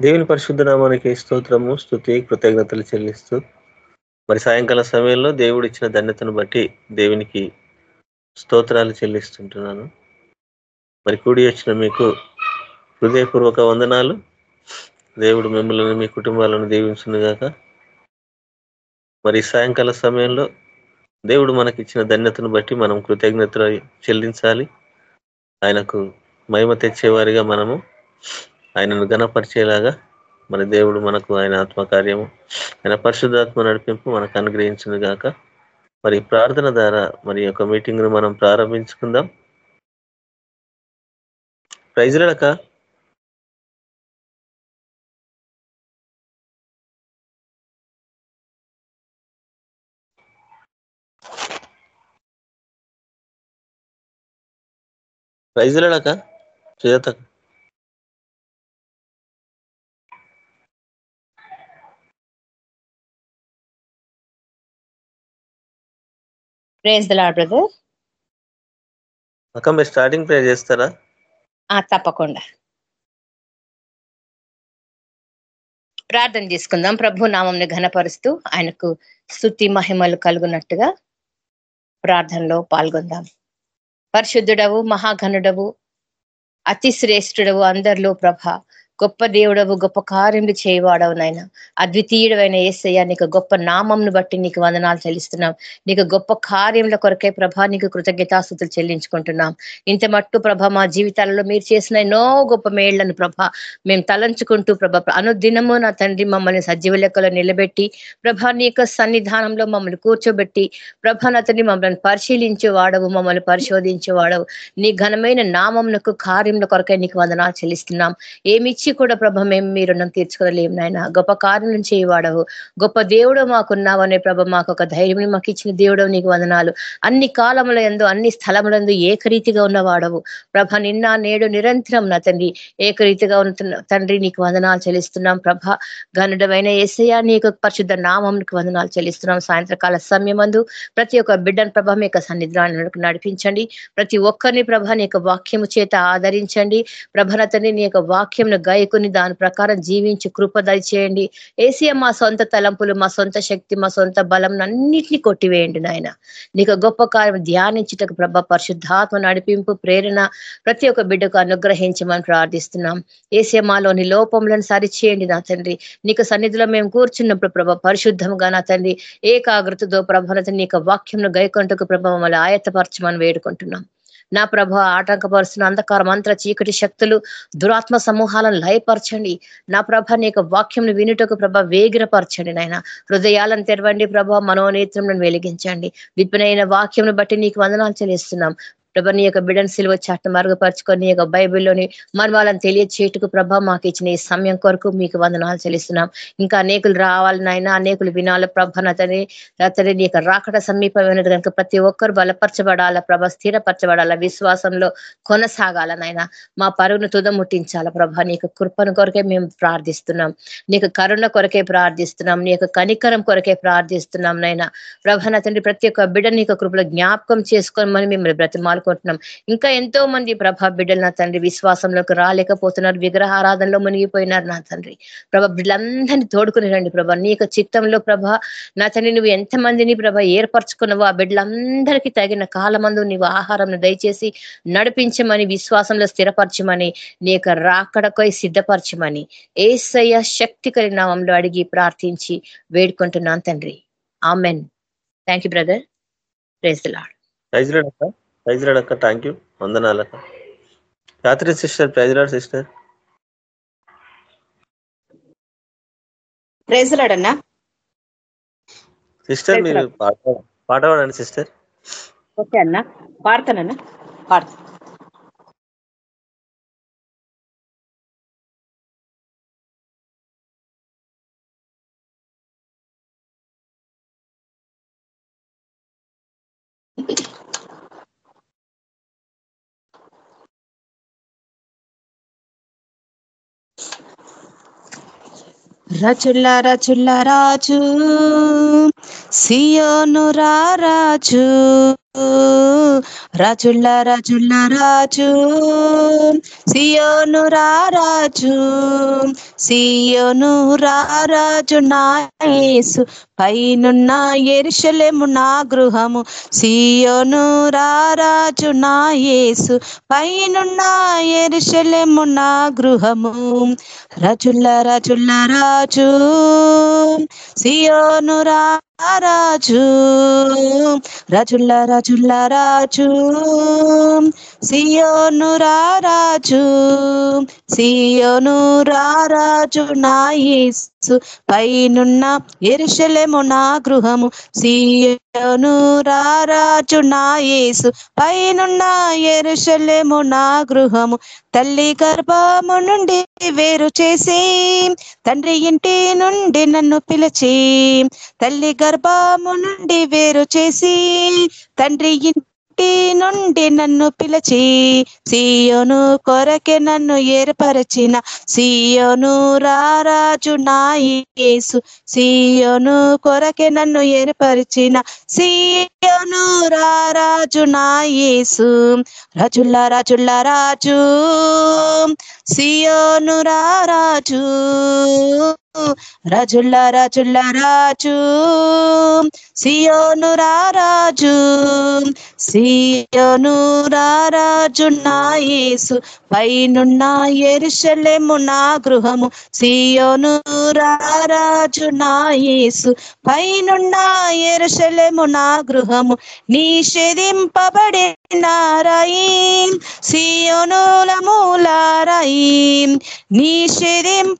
దేవుని పరిశుద్ధ నామానికి స్తోత్రము స్థుతి కృతజ్ఞతలు చెల్లిస్తూ మరి సాయంకాల సమయంలో దేవుడు ఇచ్చిన ధన్యతను బట్టి దేవునికి స్తోత్రాలు చెల్లిస్తుంటున్నాను. మరి కూడి వచ్చిన మీకు హృదయపూర్వక వందనాలు. దేవుడు మిమ్మల్ని మీ కుటుంబాలను దీవించునుగాక. మరి సాయంకాల సమయంలో దేవుడు మనకిచ్చిన ధన్యతను బట్టి మనం కృతజ్ఞతలు చెల్లించాలి. ఆయనకు మహిమ తెచ్చేవారిగా మనము ఆయనను గణపరిచేలాగా మన దేవుడు మనకు ఆయన ఆత్మకార్యము ఆయన పరిశుద్ధాత్మ నడిపింపు మనకు అనుగ్రహించింది గాక. మరి ప్రార్థన ద్వారా మరి యొక్క మీటింగ్ను మనం ప్రారంభించుకుందాం. ప్రైజ్లడక Sujatha praise the lord brother. అక్క మీరు స్టార్టింగ్ ప్రే చేస్తారా? తప్పకుండా. ప్రార్థన చేసుకుందాం. ప్రభు నామంని ఘనపరుస్తూ ఆయనకు స్థుతి మహిమలు కలుగునట్టుగా ప్రార్థనలో పాల్గొందాం. పరిశుద్ధుడవు మహాఘనుడవు అతి శ్రేష్ఠుడవు అందరిలో ప్రభ. గొప్ప దేవుడవు గొప్ప కార్యములు చేయవాడవు నాయన. అద్వితీయుడమైన ఏసయ్య నీకు గొప్ప నామంను బట్టి నీకు వందనాలు చెల్లిస్తున్నాం. నీకు గొప్ప కార్యముల కొరకే ప్రభా నీకు కృతజ్ఞతాస్థుతులు చెల్లించుకుంటున్నాం. ఇంత మట్టు ప్రభ మా జీవితాలలో మీరు చేసిన ఎన్నో గొప్ప మేళ్ళను ప్రభ మేము తలంచుకుంటూ ప్రభ అనుదినము నా తండ్రి మమ్మల్ని సజీవ లెక్కలో నిలబెట్టి ప్రభ నీ యొక్క సన్నిధానంలో మమ్మల్ని కూర్చోబెట్టి ప్రభ నా తండ్రి మమ్మల్ని పరిశీలించే వాడవు మమ్మల్ని పరిశోధించే వాడవు నీ ఘనమైన నామంకు కార్యముల కొరకే నీకు వందనాలు చెల్లిస్తున్నాం. ఏమిచ్చి కూడా ప్రభ మేము మీ రుణం తీర్చుకోలేము నాయన. గొప్ప కార్యం చేయవాడవు గొప్ప దేవుడు మాకున్నావనే ప్రభ మాకు ఒక ధైర్యం మాకు ఇచ్చిన దేవుడు నీకు వందనాలు. అన్ని కాలముల ఎందు అన్ని స్థలములందు ఏకరీతిగా ఉన్నవాడవు ప్రభ నిన్న నేడు నిరంతరం నా తండ్రి ఏకరీతిగా ఉన్న తండ్రి నీకు వందనాలు చెల్లిస్తున్నాం ప్రభ. గనుడమైన ఏసయ్య నీకు పరిశుద్ధ నామంకి వందనాలు చెల్లిస్తున్నాం. సాయంత్రకాల సమయమందు ప్రతి ఒక్క బిడ్డను ప్రభ మీ యొక్క సన్నిధాన్ని నడిపించండి. ప్రతి ఒక్కరిని ప్రభ నీ యొక్క వాక్యము చేత ఆదరించండి. ప్రభనతని నీ యొక్క వాక్యంను గాయకుని దాని ప్రకారం జీవించి కృప దయచేయండి. ఏసీఎం మా సొంత తలంపులు మా సొంత శక్తి మా సొంత బలం అన్నిటినీ కొట్టివేయండి నాయన. నీకు గొప్ప కార్యం ధ్యానించుటకు ప్రభ పరిశుద్ధాత్మ నడిపింపు ప్రేరణ ప్రతి ఒక్క బిడ్డకు అనుగ్రహించమని ప్రార్థిస్తున్నాం. ఏసీఎమాలోని లోపములను సరిచేయండి నా తండ్రి. నీకు సన్నిధిలో మేము కూర్చున్నప్పుడు ప్రభ పరిశుద్ధంగా నా తండ్రి. ఏకాగ్రతతో ప్రభనత నీకు వాక్యంను గైకొంటకు ప్రభ మమ్మల్ని ఆయత్తపరచమని వేడుకుంటున్నాం. నా ప్రభ ఆటంకపరుస్తున్న అంధకార మంత్ర చీకటి శక్తులు దురాత్మ సమూహాలను లయపరచండి. నా ప్రభ నీ యొక్క వాక్యంను వినుటకు ప్రభ వేగిరపరచండి నాయన. హృదయాలను తెరవండి ప్రభ మనోనేత్రం వెలిగించండి. విప్పినైన వాక్యంను బట్టి నీకు వందనాలు చెల్లిస్తున్నాం. ప్రభా నీ యొక్క బిడన్ సిల్వ చాట్ను మరుగుపరుచుకొని నీ యొక్క బైబిల్లోని మర్మాలను తెలియచేటుకు ప్రభా మాకు ఇచ్చిన ఈ సమయం కొరకు మీకు వందనాలు చెల్లిస్తున్నాం. ఇంకా అనేకులు రావాలనైనా అనేకులు వినాల ప్రభ నతని అతని నీ యొక్క రాకడ సమీపమైనది కనుక ప్రతి ఒక్కరు బలపరచబడాల ప్రభ స్థిరపరచబడాల విశ్వాసంలో కొనసాగాలనైనా మా పరుగును తుద ముట్టించాల ప్రభ నీ యొక్క కృపను కొరకే మేము ప్రార్థిస్తున్నాం. నీకు కరుణ కొరకే ప్రార్థిస్తున్నాం. నీ యొక్క కనికరం కొరకే ప్రార్థిస్తున్నాం నైనా ప్రభ తండ్రి ప్రతి ఒక్క బిడ్డ నీ యొక్క కృపలో జ్ఞాపకం చేసుకోమని మిమ్మల్ని బ్రతిమాలు పాల్గొంటున్నాం ఇంకా ఎంతో మంది ప్రభా బిడ్డలు నా తండ్రి విశ్వాసంలోకి రాలేకపోతున్నారు. విగ్రహారాధనలో మునిగిపోయినారు నా తండ్రి. ప్రభ బిడ్డలందరినీ తోడుకుని రండి ప్రభా. నీ యొక్క చిత్తంలో ప్రభా నా తండ్రి నువ్వు ఎంతమందిని ప్రభా ఏర్పరచుకున్నావో ఆ బిడ్డలందరికీ తగిన కాలమందు నీవు ఆహారం దయచేసి నడిపించమని విశ్వాసంలో స్థిరపరచమని నీ యొక్క రాకడకై సిద్ధపరచమని ఏసయ్య శక్తి కలిగిన నామంలో అడిగి ప్రార్థించి వేడుకుంటున్నాను తండ్రి. Amen. Thank you brother praise lord ప్రైజ్లాడక్క ప్రైజ్లాడక్క థ్యాంక్ యూ వందనాలక్క. రాత్రి సిస్టర్ ప్రైజ్లాడ్ సిస్టర్ ప్రైజ్లాడన్నా. సిస్టర్ మీరు పాట పాడండి సిస్టర్ ఓకే అన్న. పాడతానన్నా. పాడతా. రచుల్ల రచుల్ల రాజు. సియోను రారాజు రాజుల్ల రాజుల్ల రాజు. సియోను రారాజు సియోను రారాజు నాయసు పైనున్న ఎరుషలేము నా గృహము. సియోను రారాజు నాయసు పైనున్న ఎరుషలేము నా గృహము. రాజుల్ల రాజుల్ల రాజు. సియోను రారాజు రాజుల్ల రాజుల్ల రాజు. సియోను రారాజు సియోను రారాజు నా యేసు పైనున్న ఎరుషలేము నా గృహము సియోను రారాజు నా యేసు పైనున్న ఎరుషలేము నా గృహము తల్లి గర్భము నుండి వేరు చేసి తండ్రి ఇంటి నుండి నన్ను పిలిచి తల్లి గర్భము నుండి వేరు చేసి తండ్రి ఇంటి నుండి నన్ను పిలిచి సీయోను కొరకే నన్ను ఏర్పరచిన సీయోను రారాజు నా సీయోను కొరకే నన్ను ఏర్పరిచిన సీయోను రారాజు నా రాజుల్లా రాజుల్ల రాజు. సియోను రాజు రాజుల్ల రజుల్ల రాజు. సియోను రాజు సియోను రాజు నాయేసు పైనున్న ఎరుషలేము నా గృహము సియోను రాజు నాయేసు పైనున్న ఎరుషలేము నా గృహము నిషేధింపబడినారాయి సియోనుల నిషేధింపబడి నిషేధింపబడినారాయి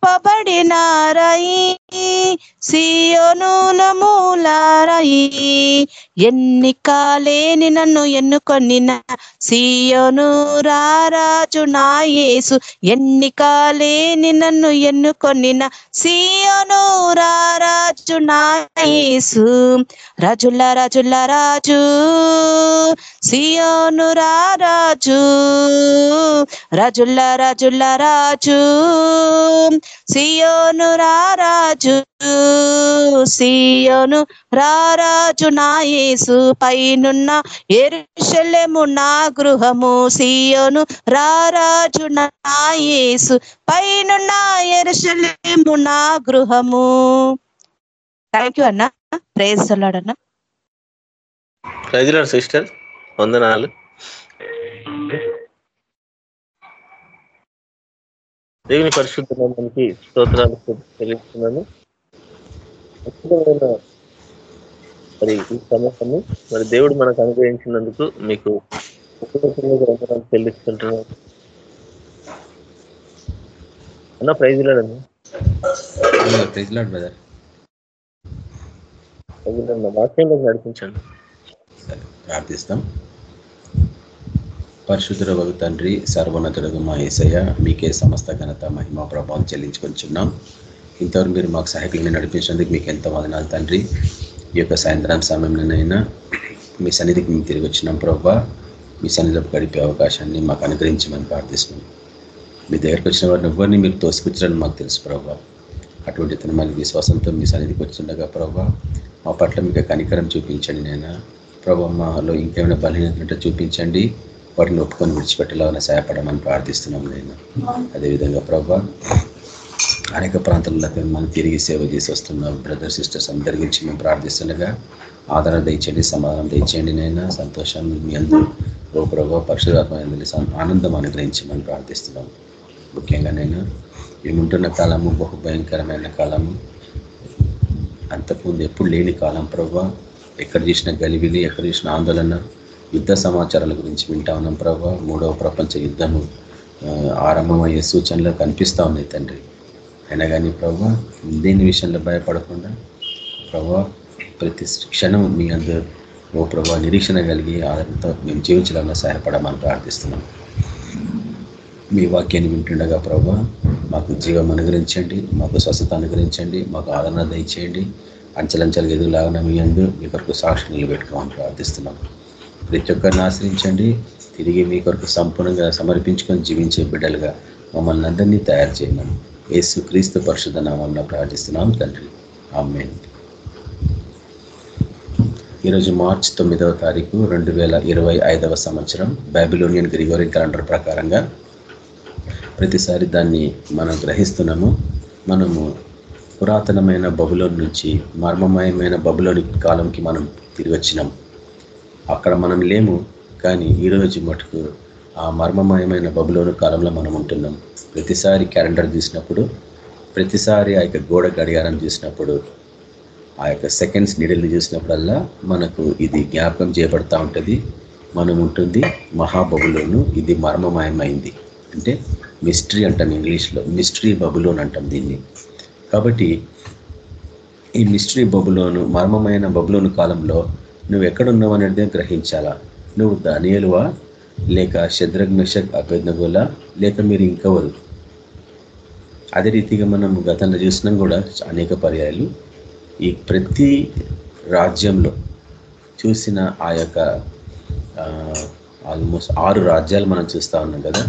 సియోనుల మూలారాయి. ఎన్నికాలేని నన్ను ఎన్నుకొనిన సియోను రారాజు నా యేసు ఎన్నికాలేని నన్ను ఎన్నుకొనిన సియోను రారాజు నా యేసు రాజుల రాజుల రాజు సియోను రారాజు రాజుల్ల రాజుల్ల రాజు. సియోను రారాజు. సియోను రారాజు నా యేసు పైనున్న ఎరుషలేము నా గృహము. సియోను రారాజు నా యేసు పైనున్న ఎరుషలేము నా గృహము. థ్యాంక్ యూ అన్న. ప్రేజ్ అన్న. ప్రజలాడు సిస్టర్ వందనాలు. దేవుని పరిశుద్ధ నామానికి స్తోత్రాలు చెల్లిస్తున్నాను మరి ఈ సమస్యను మరి దేవుడు మనకు అనుగ్రహించినందుకు మీకు చెల్లిస్తుంటున్నాను. అన్న ప్రైజ్ లేడన్న ప్రైజ్ లాడ్ బ్రదర్. ప్రైజ్ వాక్యంలోకి నడిపించండి. ప్రార్థిస్తాం. పరిశుద్ధుల వగు తండ్రి సర్వోన్నతుడగు మా ఏసయ్య మీకే సమస్త ఘనత మహిమ ప్రభావం చెల్లించుకొంచున్నాం ఇంతవరకు మీరు మాకు సహాయకులను నడిపించినందుకు మీకు ఎంతో వదనాలు తండ్రి. ఈ యొక్క సాయంత్రం సమయంలోనైనా మీ సన్నిధికి మేము తిరిగి వచ్చినాం ప్రభా మీ సన్నిధిలో గడిపే అవకాశాన్ని మాకు అనుగ్రహించమని ప్రార్థిస్తున్నాం. మీ దగ్గరకు వచ్చిన వారిని ఎవరిని మీరు తోసిపుచ్చారని మాకు తెలుసు ప్రభా అటువంటి తినమని విశ్వాసంతో మీ సన్నిధికి వచ్చిండగా ప్రభా మా పట్ల మీకు కనికరం చూపించండి నేను ప్రభా మాలో ఇంకేమైనా బలహీనత చూపించండి. వాటిని ఒప్పుకొని విడిచిపెట్టేలాగా సహాయపడమని ప్రార్థిస్తున్నాం నేను. అదేవిధంగా ప్రభా అనేక ప్రాంతాలలో మనం తిరిగి సేవ చేసి వస్తున్నాం. బ్రదర్ సిస్టర్స్ అందరి గురించి మేము ప్రార్థిస్తుండగా ఆదరణ దయచేయండి సమాధానం దయచేయండి నైనా సంతోషం మీ అందరూ ఓ ప్రభావ పరిశుధాత్మ ఆనందం అనుగ్రహించమని ప్రార్థిస్తున్నాం. ముఖ్యంగా నేను మేముంటున్న కాలము బహు భయంకరమైన కాలము. అంతకుముందు ఎప్పుడు లేని కాలం ప్రభా. ఎక్కడ చూసిన గలిబిలి ఎక్కడ చూసిన ఆందోళన యుద్ధ సమాచారాల గురించి వింటా ఉన్నాం ప్రభా. మూడవ ప్రపంచ యుద్ధము ఆరంభమయ్యే సూచనలు కనిపిస్తూ ఉన్నాయి తండ్రి. అయినా కానీ ప్రభా దేని విషయంలో భయపడకుండా ప్రభా ప్రతి క్షణం మీ అందరు ఓ ప్రభా నిరీక్షణ కలిగి ఆధారంతో మేము జీవించడంలో సహాయపడమని ప్రార్థిస్తున్నాం. మీ వాక్యాన్ని వింటుండగా ప్రభా మాకు జీవం అనుగ్రహించండి మాకు స్వస్థత అనుగ్రహించండి మాకు ఆదరణ దయచేయండి. అంచెలంచెలుగా ఎదుగులాగా మీ అందు మీ కొరకు సాక్షి నిలబెట్టుకోమని ప్రార్థిస్తున్నాం. ప్రతి ఒక్కరిని ఆశ్రయించండి. తిరిగి మీ కొరకు సంపూర్ణంగా సమర్పించుకొని జీవించే బిడ్డలుగా మమ్మల్ని అందరినీ తయారు చేయమని యేసు క్రీస్తు పరిశుద్ధ నామంలో ప్రార్థిస్తున్నాం తండ్రి. ఆమె ఈరోజు మార్చ్ తొమ్మిదవ తారీఖు రెండు వేల ఇరవై ఐదవ సంవత్సరం బైబిలోనియన్ గ్రిగోరియన్ క్యాలెండర్ ప్రకారంగా ప్రతిసారి దాన్ని మనం గ్రహిస్తున్నాము. మనము పురాతనమైన బబులోని నుంచి మర్మమయమైన బబులోని కాలంకి మనం తిరిగి వచ్చినాం. అక్కడ మనం లేము కానీ ఈరోజు మటుకు ఆ మర్మమయమైన బబులోను కాలంలో మనం ఉంటున్నాం. ప్రతిసారి క్యాలెండర్ చూసినప్పుడు ప్రతిసారి ఆ యొక్క గోడ గడియారం చూసినప్పుడు ఆ యొక్క సెకండ్స్ నీడల్ని చూసినప్పుడల్లా మనకు ఇది జ్ఞాపకం చేయబడతా ఉంటుంది. మనం ఉంటుంది మహాబబులోను ఇది మర్మమయమైంది. అంటే మిస్టరీ అంటాం ఇంగ్లీష్లో మిస్టరీ బబులోన్ అంటాం దీన్ని. కాబట్టి ఈ మిస్టరీ బబులోను మర్మమైన బబులోను కాలంలో నువ్వు ఎక్కడున్నావు అనేది గ్రహించాలా? నువ్వు దానియలువా? లేక శద్రగ్నషక్ అభ్యర్థగులా లేక మీరు ఇంకెవరు అదే రీతిగా మనం గతంలో చూసినాం కూడా అనేక పర్యాయాలు. ఈ ప్రతి రాజ్యంలో చూసిన ఆ యొక్క ఆల్మోస్ట్ ఆరు రాజ్యాలు మనం చూస్తూ ఉన్నాం కదా.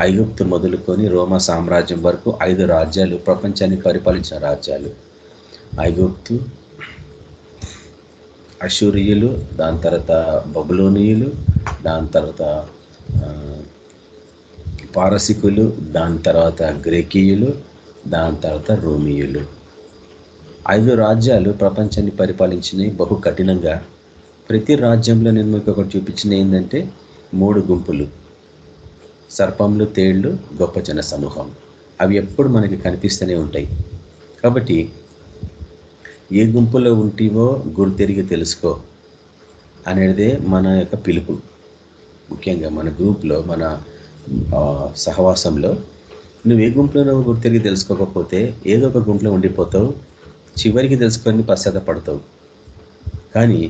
ఐగుప్తు మొదలుకొని రోమా సామ్రాజ్యం వరకు ఐదు రాజ్యాలు ప్రపంచాన్ని పరిపాలించిన రాజ్యాలు. ఐగుప్తు అశూరియులు దాని తర్వాత బబులోనియులు దాని తర్వాత పారసికులు దాని తర్వాత గ్రేకీయులు దాని తర్వాత రోమియులు. ఐదు రాజ్యాలు ప్రపంచాన్ని పరిపాలించినవి బహు కఠినంగా. ప్రతి రాజ్యంలో నేను మీకు ఒకటి చూపించిన ఏంటంటే మూడు గుంపులు. సర్పంలు తేళ్ళు గొప్ప జన సమూహం. అవి ఎప్పుడు మనకి కనిపిస్తూనే ఉంటాయి. కాబట్టి ఏ గుంపులో ఉంటివో గుర్తెరిగి తెలుసుకో అనేది మన యొక్క పిలుపు. ముఖ్యంగా మన గ్రూప్లో మన సహవాసంలో నువ్వు ఏ గుంపులో నువ్వు తెలుసుకోకపోతే ఏదో ఒక గుంపులో ఉండిపోతావు చివరికి తెలుసుకొని పశ్చాత్తపడతావు. కానీ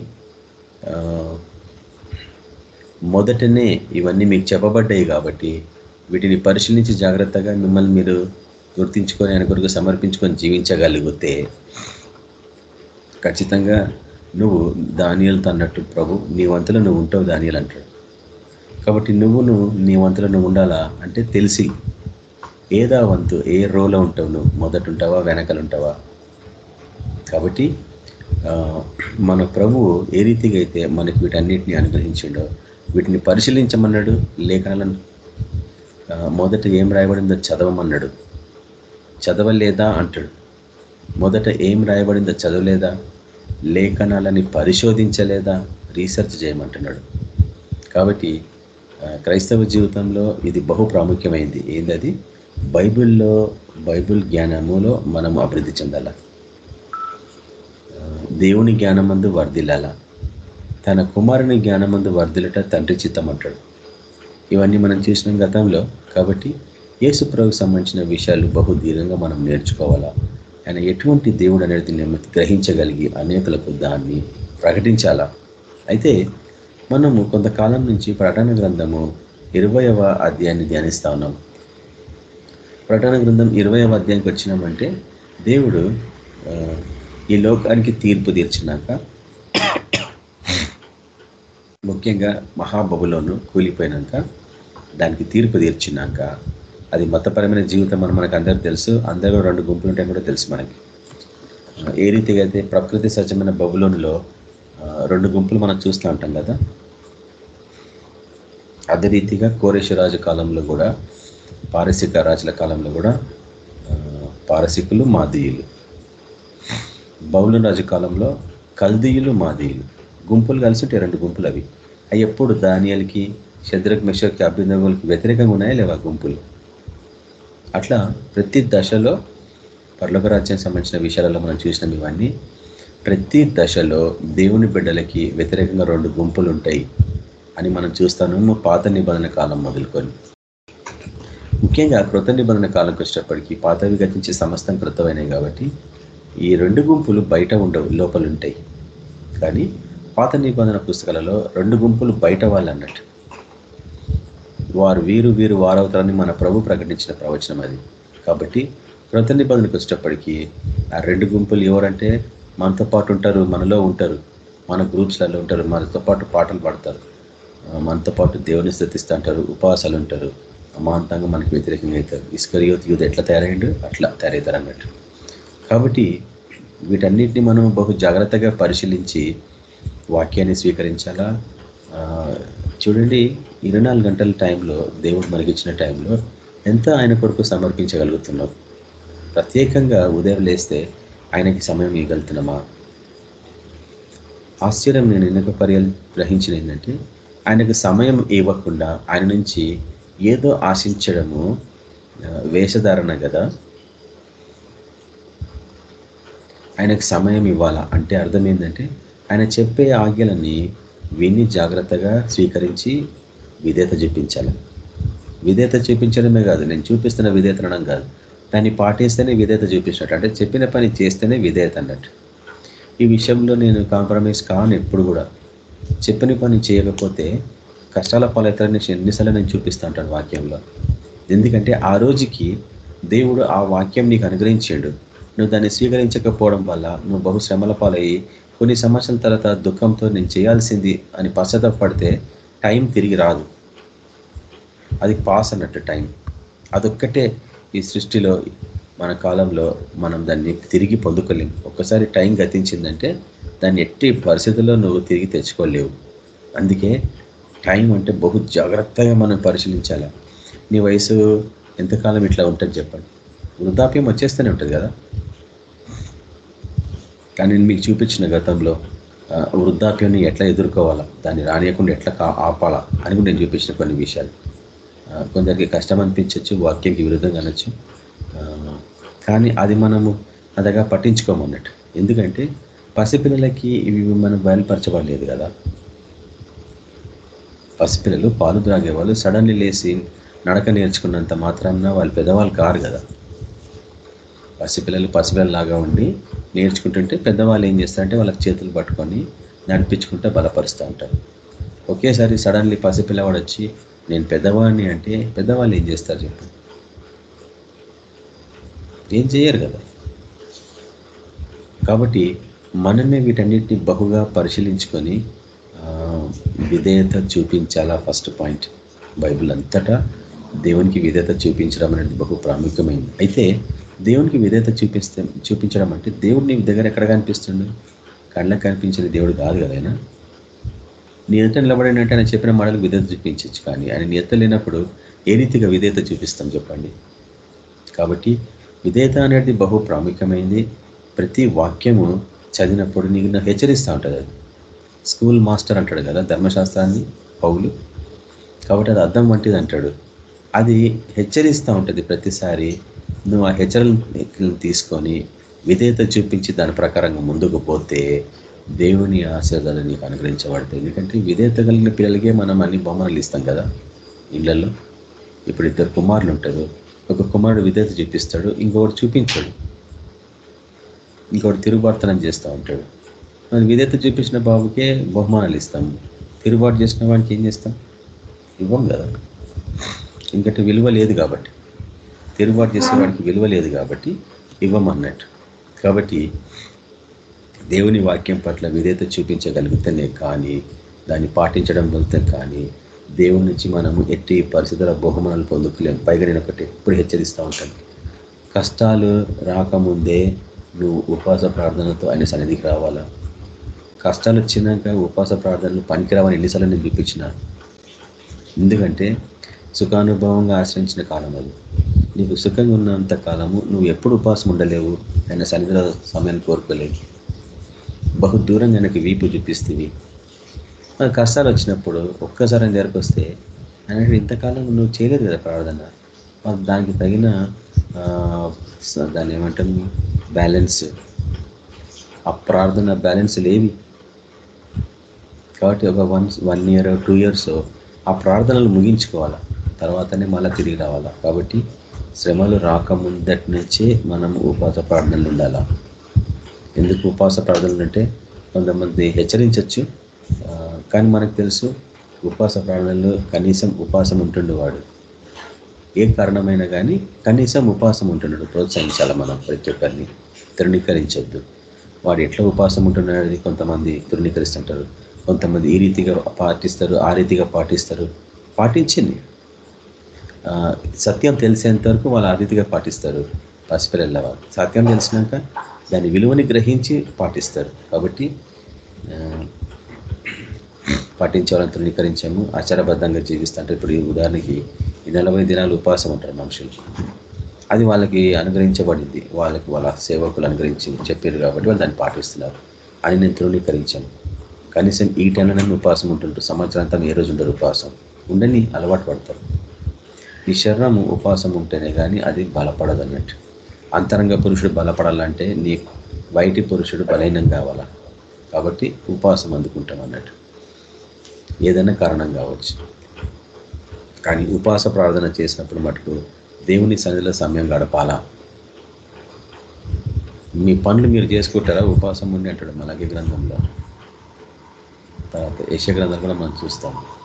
మొదటనే ఇవన్నీ మీకు చెప్పబడ్డాయి కాబట్టి వీటిని పరిశీలించి జాగ్రత్తగా మిమ్మల్ని మీరు గుర్తించుకొని ఆయన కొరకు సమర్పించుకొని జీవించగలిగితే ఖచ్చితంగా నువ్వు దానియలతో అన్నట్టు ప్రభు నీ వంతులో నువ్వు ఉంటావు దానియలు అంటాడు. కాబట్టి నువ్వు నువ్వు నీ వంతులో నువ్వు ఉండాలా అంటే తెలిసి ఏదా వంతు ఏ రోలో ఉంటావు నువ్వు? మొదట ఉంటావా వెనకలు ఉంటావా? కాబట్టి మన ప్రభువు ఏ రీతిగా అయితే మనకు వీటన్నిటిని అనుగ్రహించిండో వీటిని పరిశీలించమన్నాడు లేఖనాలను. మొదట ఏం రాయబడిందో చదవమన్నాడు. చదవలేదా అంటాడు. మొదట ఏం రాయబడిందో చదవలేదా? లేఖనాలని పరిశోధించలేదా? రీసెర్చ్ చేయమంటున్నాడు. కాబట్టి క్రైస్తవ జీవితంలో ఇది బహు ప్రాముఖ్యమైంది. ఏందది? బైబిల్లో బైబిల్ జ్ఞానములో మనం అభివృద్ధి చెందాల? దేవుని జ్ఞానమందు వర్ధిల్లాల? తన కుమారుని జ్ఞానమందు వర్ధిల్లట తండ్రి చిత్తం అంటాడు. ఇవన్నీ మనం చూసిన గతంలో. కాబట్టి యేసు ప్రభుకు సంబంధించిన విషయాలు బహు మనం నేర్చుకోవాలా? ఆయన ఎటువంటి దేవుడు అనేది గ్రహించగలిగి అనేకులకు దాన్ని ప్రకటించాలా? అయితే మనము కొంతకాలం నుంచి ప్రకటన గ్రంథము ఇరవయవ అధ్యాయాన్ని ధ్యానిస్తా ఉన్నాం. ప్రకటన గ్రంథం ఇరవయవ అధ్యాయానికి వచ్చినామంటే దేవుడు ఈ లోకానికి తీర్పు తీర్చినాక ముఖ్యంగా మహాబబులోను కూలిపోయినాక దానికి తీర్పు తీర్చినాక అది మతపరమైన జీవితం అని మనకు అందరికి తెలుసు. అందరూ రెండు గుంపులు ఉంటాయని కూడా తెలుసు మనకి. ఏ రీతిగా అయితే ప్రకృతి సహజమైన బబులోనిలో రెండు గుంపులు మనం చూస్తూ ఉంటాం కదా? అదే రీతిగా కోరేశ్వరాజు కాలంలో కూడా పారసిక రాజుల కాలంలో కూడా పారసికులు మాదీయులు. బౌలు రాజు కాలంలో కల్దీయులు మాదీయులు. గుంపులు కలిసి ఉంటే రెండు గుంపులు అవి. అవి ఎప్పుడు దానియాలకి శద్రక్ మిషర్కి అభినవులకి వ్యతిరేకంగా ఉన్నాయా లేవా గుంపులు? అట్లా ప్రతి దశలో పర్లోక రాజ్యానికి సంబంధించిన విషయాలలో మనం చూసినాం ఇవన్నీ ప్రతి దశలో దేవుని బిడ్డలకి వ్యతిరేకంగా రెండు గుంపులు ఉంటాయి అని మనం చూస్తాను పాత నిబంధన కాలం మొదలుకొని. ముఖ్యంగా కృత నిబంధన కాలంకి వచ్చేటప్పటికీ పాతవి గతించే సమస్తం కృతమైనవి కాబట్టి ఈ రెండు గుంపులు బయట ఉండవు లోపల ఉంటాయి కానీ పాత నిబంధన పుస్తకాలలో రెండు గుంపులు బయట వాళ్ళు అన్నట్టు వారు వీరు వీరు వారవుతారని మన ప్రభు ప్రకటించిన ప్రవచనం అది. కాబట్టి కృత నిబంధనకు వచ్చేటప్పటికీ ఆ రెండు గుంపులు ఎవరంటే మనతో పాటు ఉంటారు మనలో ఉంటారు మన గ్రూప్స్లలో ఉంటారు మనతో పాటు పాటలు పాడతారు మనతో పాటు దేవుని స్థుతిస్తూ అంటారు ఉపవాసాలు ఉంటారు అమాంతంగా మనకి వ్యతిరేకంగా అవుతారు. ఇస్కరియోత్ యూత్ ఎట్లా తయారైండు అట్లా తయారవుతారు అన్నట్టు కాబట్టి వీటన్నిటిని మనం బహు జాగ్రత్తగా పరిశీలించి వాక్యాన్ని స్వీకరించాలా? చూడండి ఇరవై నాలుగు గంటల టైంలో దేవుడు మనకిచ్చిన టైంలో ఎంత ఆయన కొరకు సమర్పించగలుగుతున్నాం? ప్రత్యేకంగా ఉదయం లేస్తే ఆయనకి సమయం ఇవ్వగలుగుతున్నామా? ఆశ్చర్యం నేను ఎన్నిక పర్యాలు గ్రహించిన ఏంటంటే ఆయనకు సమయం ఇవ్వకుండా ఆయన నుంచి ఏదో ఆశించడము వేషధారణ కదా? ఆయనకు సమయం ఇవ్వాలా? అంటే అర్థం ఏంటంటే ఆయన చెప్పే ఆజ్ఞలన్నీ విని జాగ్రత్తగా స్వీకరించి విధేత చూపించాలి. విధేత చూపించడమే కాదు నేను చూపిస్తున్న విధేత అనడం కాదు. దాన్ని పాటిస్తేనే విధేత చూపించినట్టు అంటే చెప్పిన పని చేస్తేనే విధేయత అన్నట్టు. ఈ విషయంలో నేను కాంప్రమైజ్ కాను ఎప్పుడు కూడా. చెప్పిన పని చేయకపోతే కష్టాల పాలవుతారని ఎన్నిసార్లు నేను చూపిస్తూ ఉంటాను వాక్యంలో. ఎందుకంటే ఆ రోజుకి దేవుడు ఆ వాక్యం నీకు అనుగ్రహించాడు. నువ్వు దాన్ని స్వీకరించకపోవడం వల్ల నువ్వు బహుశ్రమల పాలయ్యి కొన్ని సంవత్సరాల తర్వాత దుఃఖంతో నేను చేయాల్సింది అని పశ్చాత్తపడితే టైం తిరిగి రాదు. అది పాస్ అన్నట్టు టైం. అదొక్కటే ఈ సృష్టిలో మన కాలంలో మనం దాన్ని తిరిగి పొందుకోలేం. ఒక్కసారి టైం గతించిందంటే దాన్ని ఎట్టి పరిస్థితుల్లో నువ్వు తిరిగి తెచ్చుకోలేవు. అందుకే టైం అంటే బహు జాగ్రత్తగా మనం పరిశీలించాలి. నీ వయసు ఎంతకాలం ఇట్లా ఉంటుంది చెప్పండి. వృద్ధాప్యం వచ్చేస్తూనే ఉంటుంది కదా. కానీ నేను మీకు చూపించిన గతంలో వృద్ధాప్యాన్ని ఎట్లా ఎదుర్కోవాలా దాన్ని రానియకుండా ఎట్లా కా- ఆపాలా అని కూడా నేను చూపించిన కొన్ని విషయాలు. కొందరికి కష్టం అనిపించవచ్చు వాక్యంకి విరుద్ధంగా అనొచ్చు. కానీ అది మనము అదగా పట్టించుకోమన్నట్టు. ఎందుకంటే పసిపిల్లలకి ఇవి మనం బయలుపరచబడలేదు కదా. పసిపిల్లలు పాలు త్రాగే వాళ్ళు సడన్లీ లేచి నడక నేర్చుకున్నంత మాత్రాన వాళ్ళు పెద్దవాళ్ళు కారు కదా. పసిపిల్లలు పసిపిల్లలాగా ఉండి నేర్చుకుంటుంటే పెద్దవాళ్ళు ఏం చేస్తారంటే వాళ్ళకి చేతులు పట్టుకొని నడిపించుకుంటూ బలపరుస్తూ ఉంటారు. ఒకేసారి సడన్లీ పసిపిల్లవాడు వచ్చి నేను పెద్దవాడిని అంటే పెద్దవాళ్ళు ఏం చేస్తారు చెప్పు? ఏం చేయరు కదా. కాబట్టి మనమే వీటన్నిటిని బహుగా పరిశీలించుకొని విధేయత చూపించాలా ఫస్ట్ పాయింట్. బైబిల్ అంతటా దేవునికి విధేయత చూపించడం అనేది బహు ప్రాముఖ్యమైంది. అయితే దేవునికి విధేయత చూపిస్తే చూపించడం అంటే దేవుడు నీ దగ్గర ఎక్కడ కనిపిస్తుండు? కళ్ళకు కనిపించేది దేవుడు కాదు కదా ఆయన? నీ ఎదుట నిలబడినట్టు ఆయన చెప్పిన మాటలకు విధేయత చూపించచ్చు కానీ ఆయన నీ ఎత్త లేనప్పుడు ఏ రీతిగా విధేయత చూపిస్తాం చెప్పండి? కాబట్టి విధేయత అనేది బహు ప్రాముఖ్యమైంది ప్రతి వాక్యము చదివినప్పుడు నీకు హెచ్చరిస్తూ ఉంటుంది అది. స్కూల్ మాస్టర్ అంటాడు కదా ధర్మశాస్త్రాన్ని పౌలు. కాబట్టి అది అర్థం వంటిది అంటాడు. అది హెచ్చరిస్తూ ఉంటుంది ప్రతిసారి. నువ్వు ఆ హెచ్చరికలను తీసుకొని విధేయత చూపించి దాని ప్రకారంగా ముందుకు పోతే దేవుని ఆశీర్వాదాలు నీకు అనుగ్రహించబడతాయి. ఎందుకంటే విధేయత కలిగిన పిల్లలకే మనం అన్ని బొమ్మలు ఇస్తాం కదా ఇళ్ళలో. ఇప్పుడు ఇద్దరు కుమారులు ఉంటారు. ఒక కుమారుడు విధేయత చూపిస్తాడు ఇంకొకటి చూపించాడు. ఇంకొకటి తిరుగుబర్తనం చేస్తూ ఉంటాడు. మనం విధేయత చూపించిన బాబుకే బహుమానాలు ఇస్తాం. తిరుగుబాటు చేసిన వాడికి ఏం చేస్తాం? ఇవ్వం కదా. ఇంకటి విలువ లేదు కాబట్టి. తిరుగుబాటు చేసేవాడికి విలువ లేదు కాబట్టి ఇవ్వమన్నట్టు. కాబట్టి దేవుని వాక్యం పట్ల విధేత చూపించగలిగితేనే కానీ దాన్ని పాటించడం వెళ్తే కానీ దేవుని నుంచి మనము ఎట్టి పరిస్థితుల బహుమానాలు పొందుకోలేము పైగా నేను ఒకటి ఎప్పుడు హెచ్చరిస్తూ ఉంటాను. కష్టాలు రాకముందే నువ్వు ఉపవాస ప్రార్థనతో ఆయన సన్నిధికి రావాలా? కష్టాలు వచ్చినాక ఉపవాస ప్రార్థనలు పనికిరావని ఎన్నిసార్లు నేను చూపించిన? ఎందుకంటే సుఖానుభవంగా ఆశ్రయించిన కాలం అది. నీకు సుఖంగా ఉన్నంత కాలము నువ్వు ఎప్పుడు ఉపాసం ఉండలేవు ఆయన సన్నిధిలో సమయాన్ని కోరుకోలేదు బహు దూరంగా నాకు వీపు చూపిస్తుంది. మరి కష్టాలు వచ్చినప్పుడు ఒక్కసారి ఆయన దగ్గరకు వస్తే ఆయన ఇంతకాలం నువ్వు చేయలేదు కదా ప్రార్థన? దానికి తగిన దాన్ని ఏమంటాము బ్యాలెన్స్. ఆ ప్రార్థన బ్యాలెన్స్ లేవి. కాబట్టి ఒక one one year two years ఆ ప్రార్థనలు ముగించుకోవాలా? తర్వాతనే మళ్ళీ తిరిగి రావాలా? కాబట్టి శ్రమలు రాకముందటి నుంచే మనం ఉపవాస ప్రార్థనలు ఉండాలా? ఎందుకు ఉపవాస ప్రార్థనలు అంటే కొంతమంది హెచ్చరించవచ్చు కానీ మనకు తెలుసు ఉపవాస ప్రార్థనలు కనీసం ఉపవాసం ఉంటుండే వాడు ఏ కారణమైనా కానీ కనీసం ఉపవాసం ఉంటున్నాడు ప్రోత్సహించాలి మనం ప్రతి ఒక్కరిని. తృణీకరించొద్దు. వాడు ఎట్లా ఉపాసం ఉంటున్నాడని కొంతమంది తృణీకరిస్తుంటారు. కొంతమంది ఈ రీతిగా పాటిస్తారు ఆ రీతిగా పాటిస్తారు. పాటించింది. సత్యం తెలిసేంత వరకు వాళ్ళు అతిథిగా పాటిస్తారు పసిపిల్లల వాళ్ళు. సత్యం తెలిసినాక దాని విలువని గ్రహించి పాటిస్తారు. కాబట్టి పాటించాలని తృణీకరించాము. ఆచారబద్ధంగా జీవిస్తుంటే ఇప్పుడు ఈ ఉదాహరణకి ఈ నలభై దినాలు ఉపవాసం ఉంటారు మనుషులు. అది వాళ్ళకి అనుగ్రహించబడింది. వాళ్ళకి వాళ్ళ సేవకులు అనుగ్రహించి చెప్పారు కాబట్టి వాళ్ళు దాన్ని పాటిస్తున్నారు. అని నేను తృణీకరించాను. కనీసం ఈ టైంలో ఉపవాసం ఉంటుంటారు. సంవత్సరం ఏ రోజు ఉండరు ఉపవాసం. ఉండని అలవాటు పడతారు. ఈ శరీరం ఉపవాసం ఉంటేనే కానీ అది బలపడదు అన్నట్టు అంతరంగ పురుషుడు బలపడాలంటే నీ బయటి పురుషుడు బలహీనం కావాలా. కాబట్టి ఉపవాసం అందుకుంటాం అన్నట్టు. ఏదైనా కారణం కావచ్చు. కానీ ఉపవాస ప్రార్థన చేసినప్పుడు మటుకు దేవుని సన్నిధిలో సమయం గడపాలా. మీ పనులు మీరు చేసుకుంటారా? ఉపవాసం ఉండి అంటాడు మనకి గ్రంథంలో. తర్వాత యశ గ్రంథం కూడా మనం చూస్తాము.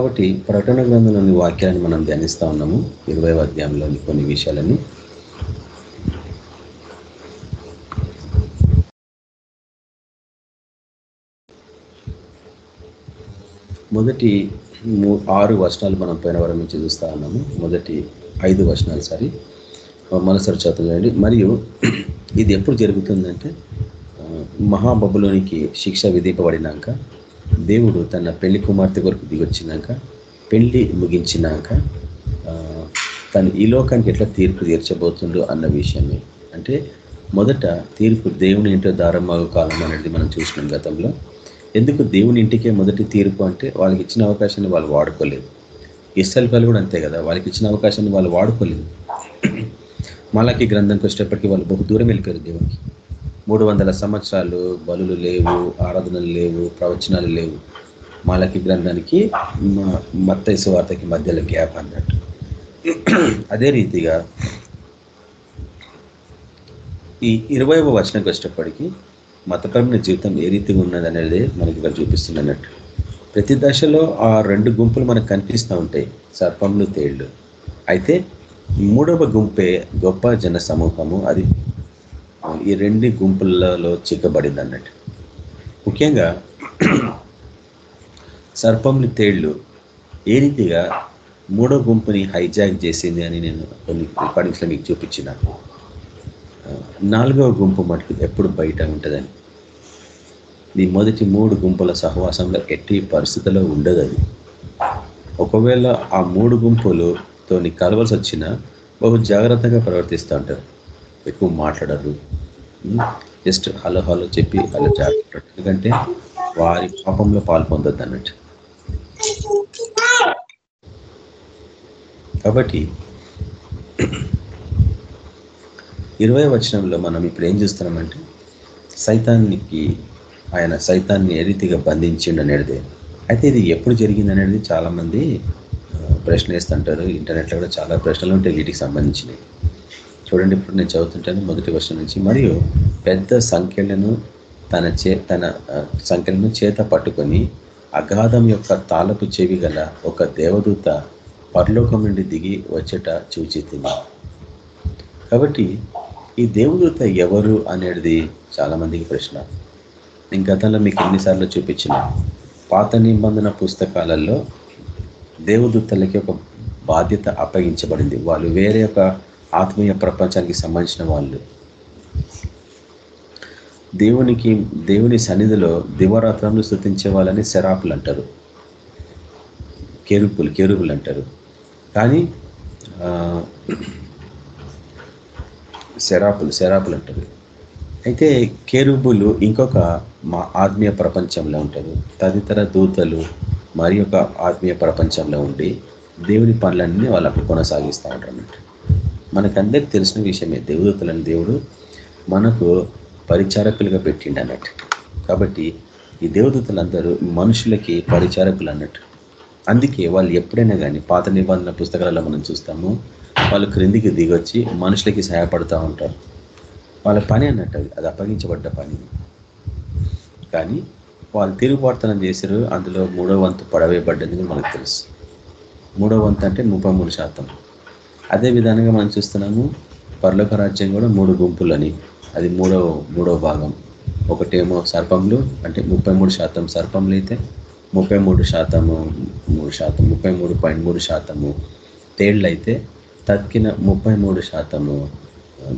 కాబట్టి ప్రకటన గ్రంథంలోని వాక్యాలను మనం ధ్యానిస్తూ ఉన్నాము. ఇరవై అధ్యాయంలోని కొన్ని విషయాలని మొదటి మూ- ఆరు వచనాలు మనం పోయిన వరం నుంచి చూస్తూ ఉన్నాము. మొదటి ఐదు వచనాలు సారి. మనసరి చదువులండి మరియు ఇది ఎప్పుడు జరుగుతుందంటే మహాబబులోనికి శిక్ష విధింపబడినాక దేవుడు తన పెళ్ళి కుమార్తె కొరకు దిగొచ్చినాక పెళ్ళి ముగించినాక తను ఈ లోకానికి ఎట్లా తీర్పు తీర్చబోతుండో అన్న విషయమే. అంటే మొదట తీర్పు దేవుని ఇంట్లో దారమాగు కాలం అనేది మనం చూసినాం గతంలో. ఎందుకు దేవుని ఇంటికే మొదటి తీర్పు అంటే వాళ్ళకి ఇచ్చిన అవకాశాన్ని వాళ్ళు వాడుకోలేదు. ఇస్రాయల్ కూడా అంతే కదా వాళ్ళకి ఇచ్చిన అవకాశాన్ని వాళ్ళు వాడుకోలేదు. మళ్ళాకి గ్రంథంకి వచ్చేటప్పటికి వాళ్ళు బహు దూరం వెళ్ళిపోయారు దేవునికి. మూడు వందల సంవత్సరాలు బలులు లేవు ఆరాధనలు లేవు ప్రవచనాలు లేవు. మాలకి గ్రంథానికి మ- వార్తకి మధ్యలో గ్యాప్ అన్నట్టు. అదే రీతిగా ఈ ఇరవైవ వచనం కష్టపడికి మతపరమైన జీవితం ఏ రీతిగా ఉన్నది అనేది మనకి ఇక్కడ చూపిస్తుంది అన్నట్టు. ప్రతి దశలో ఆ రెండు గుంపులు మనకు కనిపిస్తూ ఉంటాయి సర్పములు తేళ్ళు అయితే మూడవ గుంపే గొప్ప జన సమూహము అది ఈ రెండు గుంపులలో చిక్కబడింది అన్నట్టు. ముఖ్యంగా సర్పంని తేళ్ళు ఏ రీతిగా మూడో గుంపుని హైజాక్ చేసింది అని నేను కొన్ని రికార్డింగ్స్లో మీకు చూపించిన. నాలుగవ గుంపు మటుకు ఎప్పుడు బయట ఉంటుందని. ఈ మొదటి మూడు గుంపుల సహవాసంలో ఎట్టి పరిస్థితుల్లో ఉండదు అది ఒకవేళ ఆ మూడు గుంపులతోని కలవలసి వచ్చినా బహు జాగ్రత్తగా ప్రవర్తిస్తూ ఉంటారు. ఎక్కువ మాట్లాడరు. జస్ట్ హలో హలో చెప్పి అలా జాగ్రత్త ఎందుకంటే వారి పాపంలో పాల్పొందొద్దు అన్నట్టు. కాబట్టి ఇరవై వచనంలో మనం ఇప్పుడు ఏం చూస్తున్నామంటే సైతానికి ఆయన సైతాన్ని ఏ రీతిగా బంధించిండు అనేది. అయితే ఇది ఎప్పుడు జరిగింది అనేది చాలామంది ప్రశ్న వేస్తుంటారు ఇంటర్నెట్లో కూడా చాలా ప్రశ్నలు ఉంటాయి వీటికి సంబంధించినవి. చూడండి ఇప్పుడు నేను చదువుతుంటాను మొదటి వర్షం నుంచి. మరియు పెద్ద సంఖ్యలను తన చే తన సంఖ్యలను చేత పట్టుకొని అగాధం యొక్క తాళపు చెవి గల ఒక దేవదూత పరలోకం నుండి దిగి వచ్చేట చూచి కాబట్టి ఈ దేవదూత ఎవరు అనేది చాలామందికి ప్రశ్న. నేను గతంలో మీకు ఎన్నిసార్లు చూపించిన పాత నిబంధన పుస్తకాలలో దేవదూతలకి ఒక బాధ్యత అప్పగించబడింది. వాళ్ళు వేరే ఒక ఆత్మీయ ప్రపంచానికి సంబంధించిన వాళ్ళు. దేవునికి దేవుని సన్నిధిలో దివరాత్రంలో స్థుతించే వాళ్ళని శరాపులు అంటారు. కెరుపులు కెరుపులు అంటారు. కానీ శరాపులు శరాపులు అంటారు. అయితే కేరుబులు ఇంకొక మా ఆత్మీయ ప్రపంచంలో ఉంటారు. తదితర దూతలు మరి ఒక ఆత్మీయ ప్రపంచంలో ఉండి దేవుని పనులన్నీ వాళ్ళు అక్కడ కొనసాగిస్తూ ఉంటారు అన్నట్టు మనకందరికి తెలిసిన విషయమే దేవదూతలని దేవుడు మనకు పరిచారకులుగా పెట్టిండు అన్నట్టు. కాబట్టి ఈ దేవదూతలందరూ మనుషులకి పరిచారకులు అన్నట్టు. అందుకే వాళ్ళు ఎప్పుడైనా కానీ పాత నిబంధన పుస్తకాలలో మనం చూస్తాము వాళ్ళు క్రిందికి దిగొచ్చి మనుషులకి సహాయపడుతూ ఉంటారు. వాళ్ళ పని అన్నట్టు అది అప్పగించబడ్డ పని. కానీ వాళ్ళు తిరుగుబడతనం చేశారు అందులో మూడో వంతు పడవేయబడ్డది మనకు తెలుసు. మూడో వంతు అంటే ముప్పై మూడు శాతం. అదే విధానంగా మనం చూస్తున్నాము పర్లోక రాజ్యం కూడా మూడు గుంపులని. అది మూడో మూడో భాగం. ఒకటేమో సర్పంలు అంటే ముప్పై మూడు శాతం సర్పంలు అయితే ముప్పై మూడు శాతము మూడు శాతం ముప్పై మూడు పాయింట్ మూడు శాతము తేళ్ళు అయితే తక్కిన ముప్పై మూడు శాతము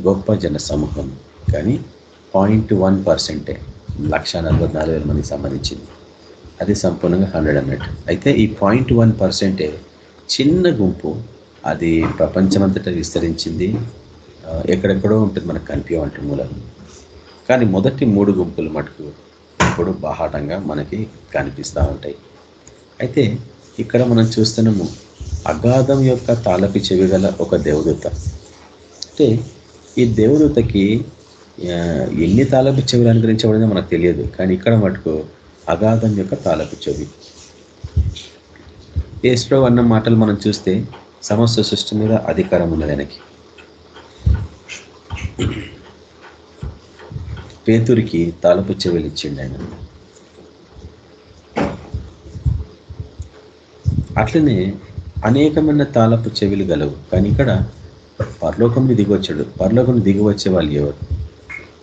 గొప్ప జన సమూహం. కానీ పాయింట్ వన్ పర్సెంటే లక్ష నలభై నాలుగు వేల మందికి సంబంధించింది. అది సంపూర్ణంగా హండ్రెడ్ అన్నట్టు. అయితే ఈ పాయింట్ వన్ పర్సెంటే చిన్న గుంపు అది ప్రపంచమంతటా విస్తరించింది. ఎక్కడెక్కడో ఉంటుంది మనకు కనిపించమంటే మూలాలు. కానీ మొదటి మూడు గుంపులు మటుకు ఇప్పుడు బాహాటంగా మనకి కనిపిస్తూ ఉంటాయి. అయితే ఇక్కడ మనం చూస్తున్నాము అగాధం యొక్క తాళపి చెవి గల ఒక దేవదూత. అంటే ఈ దేవదూతకి ఎన్ని తాళపు చెవులు అనుగ్రహించబడిందో మనకు తెలియదు. కానీ ఇక్కడ మటుకు అగాధం యొక్క తాళపు చెవి. ఏస్లో అన్న మాటలు మనం చూస్తే సమస్త సృష్టి మీద అధికారం ఉన్నది ఆయనకి. పేతురికి తాళపు చెవులు ఇచ్చిండు ఆయన. అట్లనే అనేకమైన తాళపు చెవిలు గలవు కానీ ఇక్కడ పరలోకంని దిగొచ్చాడు పరలోకం దిగి వచ్చే వాళ్ళు ఎవరు?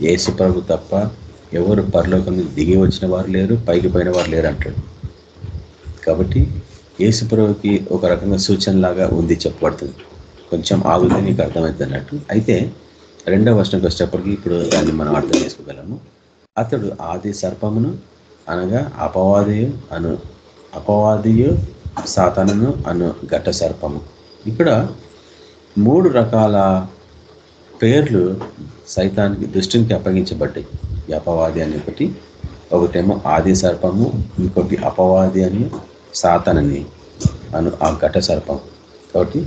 ఏసు ప్రభు తప్ప ఎవరు పరలోకం దిగి వచ్చిన వారు లేరు పైకి పోయిన వారు లేరు అంటాడు. కాబట్టి యేసుప్రభుకి ఒక రకంగా సూచనలాగా ఉంది చెప్పబడుతుంది. కొంచెం ఆగుతే నీకు అర్థమవుతుంది అన్నట్టు. అయితే రెండవ వర్షంకి వచ్చేటప్పటికి ఇప్పుడు దాన్ని మనం అర్థం చేసుకోగలము. అతడు ఆది సర్పమును అనగా అపవాదియు అను అపవాదియు సాతనను అను ఘట సర్పము. ఇక్కడ మూడు రకాల పేర్లు సైతానికి దృష్టికి అప్పగించబడ్డాయి. అపవాది అని ఒకటి ఒకటేమో ఆది సర్పము ఇంకోటి అపవాది అని సాతనని అను ఆ ఘట సర్పం. కాబట్టి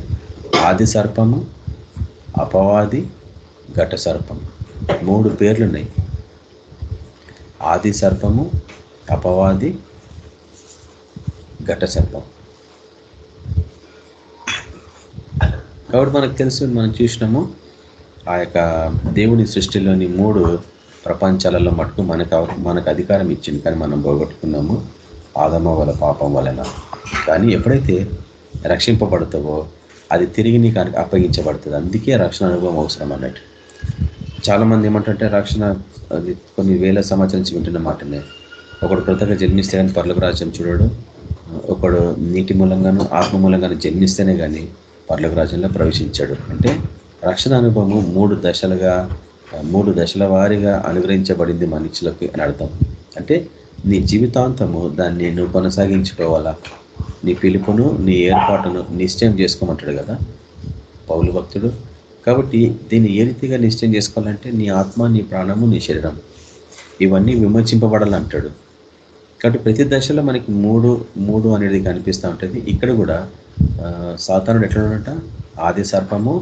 ఆది సర్పము అపవాది ఘట సర్పం. మూడు పేర్లు ఉన్నాయి ఆది సర్పము అపవాది ఘట సర్పం. కాబట్టి మనకు తెలుసు మనం చూసినాము ఆ యొక్క దేవుని సృష్టిలోని మూడు ప్రపంచాలలో మటుకు మనకు మనకు అధికారం ఇచ్చింది. కానీ మనం పోగొట్టుకున్నాము. ఆదమ వల్ల పాపం వలన. కానీ ఎప్పుడైతే రక్షింపబడతావో అది తిరిగి నీకు అప్పగించబడుతుంది. అందుకే రక్షణ అనుభవం అవసరం అన్నట్టు. చాలామంది ఏమంటుంటే రక్షణ అది కొన్ని వేల సంవత్సరాల నుంచి వింటున్న మాటనే ఒకడు కృతగా జన్మిస్తే కానీ పర్లకు రాజ్యం చూడడు. ఒకడు నీటి మూలంగాను ఆత్మ మూలంగాను జన్మిస్తేనే కానీ పర్లకు రాజ్యంలో ప్రవేశించాడు. అంటే రక్షణ అనుభవము మూడు దశలుగా మూడు దశల వారీగా అనుగ్రహించబడింది మనుషులకి అని అర్థం. అంటే నీ జీవితాంతము దాన్ని నువ్వు కొనసాగించుకోవాలా? నీ పిలుపును నీ ఏర్పాటును నిశ్చయం చేసుకోమంటాడు కదా పౌలు భక్తుడు. కాబట్టి దీన్ని ఏ రీతిగా నిశ్చయం చేసుకోవాలంటే నీ ఆత్మ నీ ప్రాణము నీ శరీరం ఇవన్నీ విమర్శింపబడాలంటాడు కాబట్టి ప్రతి దశలో మనకి మూడు మూడు అనేది కనిపిస్తూ ఉంటుంది. ఇక్కడ కూడా సాతానుడు ఎట్లా ఆది సర్పము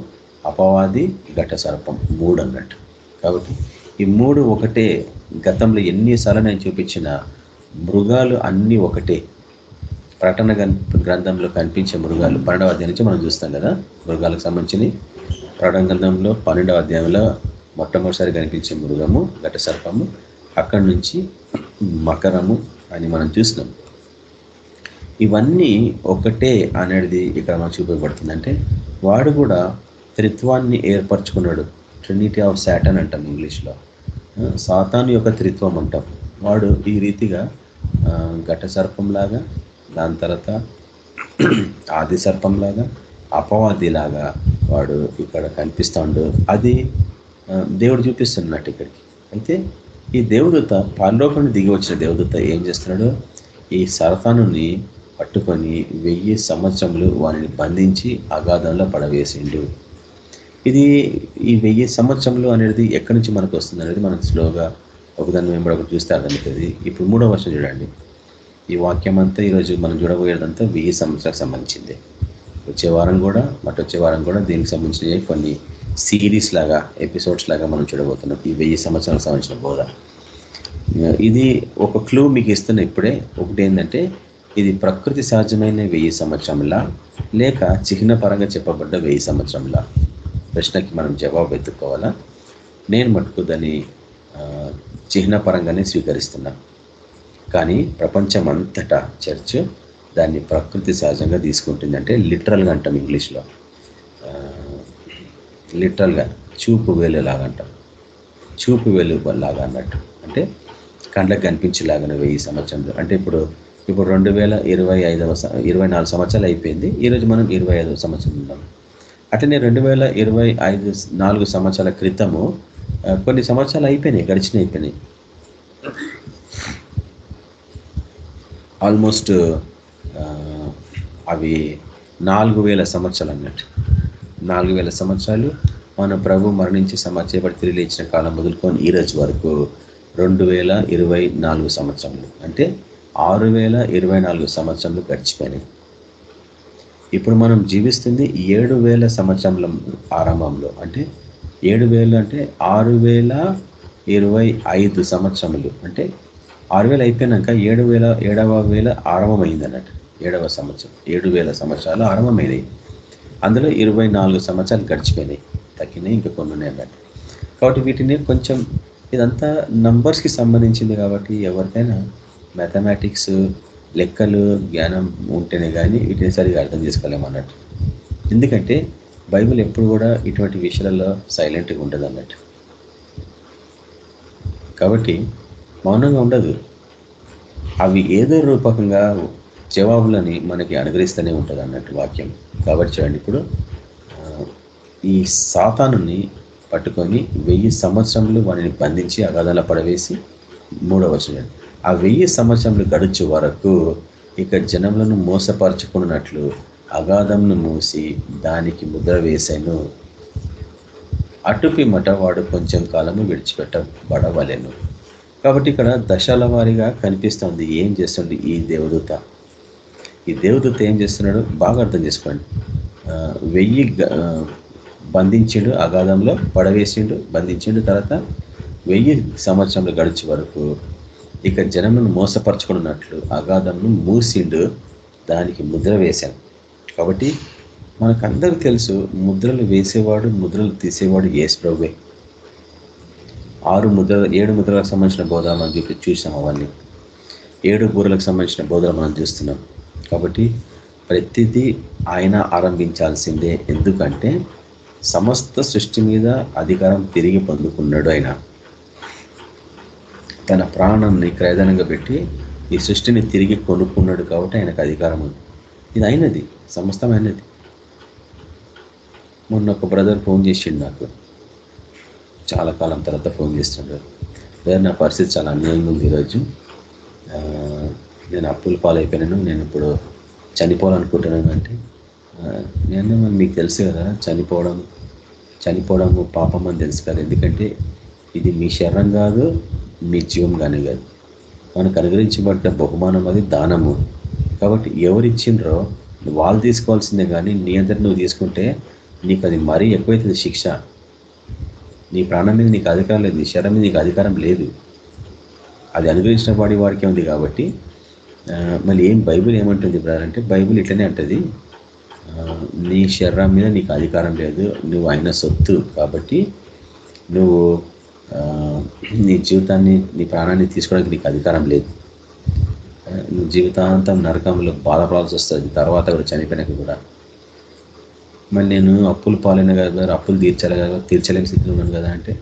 అపవాది ఘట సర్పం మూడు అన్నట్టు. కాబట్టి ఈ మూడు ఒకటే గతంలో ఎన్నిసార్లు నేను చూపించిన మృగాలు అన్నీ ఒకటే. ప్రకటన గ్రంథంలో కనిపించే మృగాలు పన్నెండవ అధ్యాయం నుంచి మనం చూస్తాం కదా మృగాలకు సంబంధించి ప్రకటన గ్రంథంలో పన్నెండవ అధ్యాయంలో మొట్టమొదటిసారి కనిపించే మృగము ఘట సర్పము అక్కడి నుంచి మకరము అని మనం చూసినాం ఇవన్నీ ఒకటే అనేది ఇక్కడ మనకు చూపబడుతుంది. అంటే వాడు కూడా త్రిత్వాన్ని ఏర్పరచుకున్నాడు. ట్రినిటీ ఆఫ్ శాటన్ అంటాం ఇంగ్లీష్లో. సాతాను యొక్క త్రిత్వం అంటాం. వాడు ఈ రీతిగా ఘట సర్పంలాగా దాని తర్వాత ఆది సర్పంలాగా అపవాదిలాగా వాడు ఇక్కడ కనిపిస్తాడు. అది దేవుడు చూపిస్తున్నట్టు ఇక్కడికి. అయితే ఈ దేవదూత పరలోకం దిగి వచ్చిన దేవదూత ఏం చేస్తున్నాడు? ఈ సరతానుని పట్టుకొని వెయ్యి సంవత్సరములు వారిని బంధించి అగాధంలో పడవేసిండు. ఇది ఈ వెయ్యి సంవత్సరములు అనేది ఎక్కడి నుంచి మనకు వస్తుంది అనేది మనం స్లోగా ఒకదాన్ని మేము ఒకటి చూస్తే అర్థమవుతుంది. ఇప్పుడు మూడో వర్షం చూడండి. ఈ వాక్యం అంతా ఈరోజు మనం చూడబోయేదంతా వెయ్యి సంవత్సరాలకు సంబంధించింది. వచ్చే వారం కూడా మటు వచ్చే వారం కూడా దీనికి సంబంధించిన కొన్ని సిరీస్ లాగా ఎపిసోడ్స్ లాగా మనం చూడబోతున్నాం. ఈ వెయ్యి సంవత్సరాలకు సంబంధించిన బోధ. ఇది ఒక క్లూ మీకు ఇస్తున్న ఇప్పుడే. ఒకటి ఏంటంటే ఇది ప్రకృతి సహజమైన వెయ్యి సంవత్సరంలా లేక చిహ్న పరంగా చెప్పబడ్డ వెయ్యి సంవత్సరంలా ప్రశ్నకి మనం జవాబు వెతుక్కోవాలా నేను మటుకు దాన్ని చిహ్నపరంగానే చిహ్న పరంగానే స్వీకరిస్తున్నా. కానీ ప్రపంచం అంతటా చర్చ్ దాన్ని ప్రకృతి సహజంగా తీసుకుంటుంది అంటే లిటరల్గా అంటాం ఇంగ్లీష్లో. లిటరల్గా చూపు వేలులాగా అంటాం. చూపు వేలు లాగా అన్నట్టు. అంటే కండ్లకు కనిపించేలాగానే వెయ్యి సంవత్సరంలో. అంటే ఇప్పుడు ఇప్పుడు రెండు వేల ఇరవై ఐదవ ఇరవై నాలుగు సంవత్సరాలు అయిపోయింది. ఈరోజు మనం ఇరవై ఐదవ సంవత్సరం ఉన్నాం. అట్లనే రెండు వేల ఇరవై ఐదు నాలుగు సంవత్సరాల క్రితము కొన్ని సంవత్సరాలు అయిపోయినాయి గడిచిన అయిపోయినాయి. ఆల్మోస్ట్ అవి నాలుగు వేల సంవత్సరాలు అన్నట్టు. నాలుగు వేల సంవత్సరాలు మన ప్రభు మరణించి సమాచేపడి తిరిగి లేచిన కాలం మొదలుకొని ఈ రోజు వరకు రెండు వేల ఇరవై నాలుగు సంవత్సరములు అంటే ఆరు వేల ఇరవై నాలుగు సంవత్సరములు గడిచిపోయినాయి. ఇప్పుడు మనం జీవిస్తుంది ఏడు వేల సంవత్సరంలో ఆరంభంలో. అంటే ఏడు వేలు అంటే ఆరు వేల ఇరవై ఐదు సంవత్సరములు. అంటే ఆరు వేలు అయిపోయినాక ఏడు వేల ఏడవ వేల ఆరంభమైంది అన్నట్టు. ఏడవ సంవత్సరం ఏడు వేల సంవత్సరాలు ఆరంభమైనాయి. అందులో ఇరవై నాలుగు సంవత్సరాలు గడిచిపోయినాయి. తగ్గినాయి ఇంకా కొన్ని ఉన్నాయి అన్నట్టు. కాబట్టి వీటిని కొంచెం ఇదంతా నంబర్స్కి సంబంధించింది కాబట్టి ఎవరికైనా మ్యాథమెటిక్స్ లెక్కలు జ్ఞానం ఉంటేనే కానీ వీటిని సరిగా అర్థం చేసుకోలేము అన్నట్టు. ఎందుకంటే బైబిల్ ఎప్పుడు కూడా ఇటువంటి విషయాలలో సైలెంట్గా ఉండదు అన్నట్టు. కాబట్టి మౌనంగా ఉండదు. అవి ఏదో రూపకంగా జవాబులని మనకి అనుగ్రహిస్తూనే ఉంటుంది అన్నట్టు వాక్యం. కాబట్టి చూడండి ఇప్పుడు ఈ సాతానుని పట్టుకొని వెయ్యి సంవత్సరంలో వాటిని బంధించి అగాధాల పడవేసి మూడవ చూడండి. ఆ వెయ్యి సంవత్సరములు గడుచు వరకు ఇక జనములను మోసపరచుకున్నట్లు అగాధంను మూసి దానికి ముద్ర వేసాను. అటుపి మట వాడు కొంచెం కాలము విడిచిపెట్టబడవలెను. కాబట్టి ఇక్కడ దశల వారీగా కనిపిస్తుంది ఏం చేస్తుంది ఈ దేవదూత? ఈ దేవదూత ఏం చేస్తున్నాడు? బాగా అర్థం చేసుకోండి. వెయ్యి బంధించిండు అగాధంలో పడవేసిండు బంధించిండు తర్వాత వెయ్యి సంవత్సరంలో గడిచే వరకు ఇక జనమును మోసపరచుకున్నట్లు అగాధంను మూసిండు దానికి ముద్ర వేశాను. కాబట్టి మనకందరూ తెలుసు ముద్రలు వేసేవాడు ముద్రలు తీసేవాడు ఏసు ప్రభువే. ఆరు ముద్ర ఏడు ముద్రలకు సంబంధించిన బోధ మనం చూపి చూసాం అవన్నీ. ఏడు బూరలకు సంబంధించిన బోధలు మనం చూస్తున్నాం. కాబట్టి ప్రతిదీ ఆయన ఆరంభించాల్సిందే. ఎందుకంటే సమస్త సృష్టి మీద అధికారం తిరిగి పొందుకున్నాడు ఆయన. తన ప్రాణాన్ని క్రయదనంగా పెట్టి ఈ సృష్టిని తిరిగి కొనుక్కున్నాడు కాబట్టి ఆయనకు అధికారం ఉంది. ఇది అయినది సమస్తమైనది. మొన్న ఒక బ్రదర్ ఫోన్ చేసిండు నాకు. చాలా కాలం తర్వాత ఫోన్ చేస్తున్నాడు వేరే నా పరిస్థితి చాలా అన్యాయంగా ఉంది ఈరోజు. నేను అప్పులు పాలైపోయినాను. నేను ఇప్పుడు చనిపోవాలనుకుంటున్నాను అంటే నేను మీకు తెలుసు కదా చనిపోవడం చనిపోవడం పాపం అని తెలుసు కదా. ఎందుకంటే ఇది మీ శరణం కాదు మీ జీవం కానీ కాదు. మనకు అనుగ్రహించబడ్డ బహుమానం అది దానము. కాబట్టి ఎవరిచ్చిండ్రో వాళ్ళు తీసుకోవాల్సిందే కానీ నీ అందరి నువ్వు తీసుకుంటే నీకు అది మరీ ఎక్కువైతుంది శిక్ష. నీ ప్రాణం మీద నీకు అధికారం లేదు నీ శరీరం మీద నీకు అధికారం లేదు. అది అనుగ్రహించిన వాడి వాడికే ఉంది కాబట్టి మళ్ళీ ఏం బైబిల్ ఏమంటుంది బ్రదర్ అంటే బైబిల్ ఇట్లనే అంటుంది. నీ శరీరం మీద నీకు అధికారం లేదు నువ్వు ఆయన సొత్తు కాబట్టి నువ్వు నీ జీవితాన్ని నీ ప్రాణాన్ని తీసుకోవడానికి నీకు అధికారం లేదు. నువ్వు జీవితాంతం నరకంలో బాధపడాల్సి వస్తుంది. తర్వాత కూడా చనిపోయినాక కూడా. మరి నేను అప్పులు పాలైన కదా అప్పులు తీర్చాలి కదా తీర్చలేని స్థితిలో ఉన్నాను కదా అంటే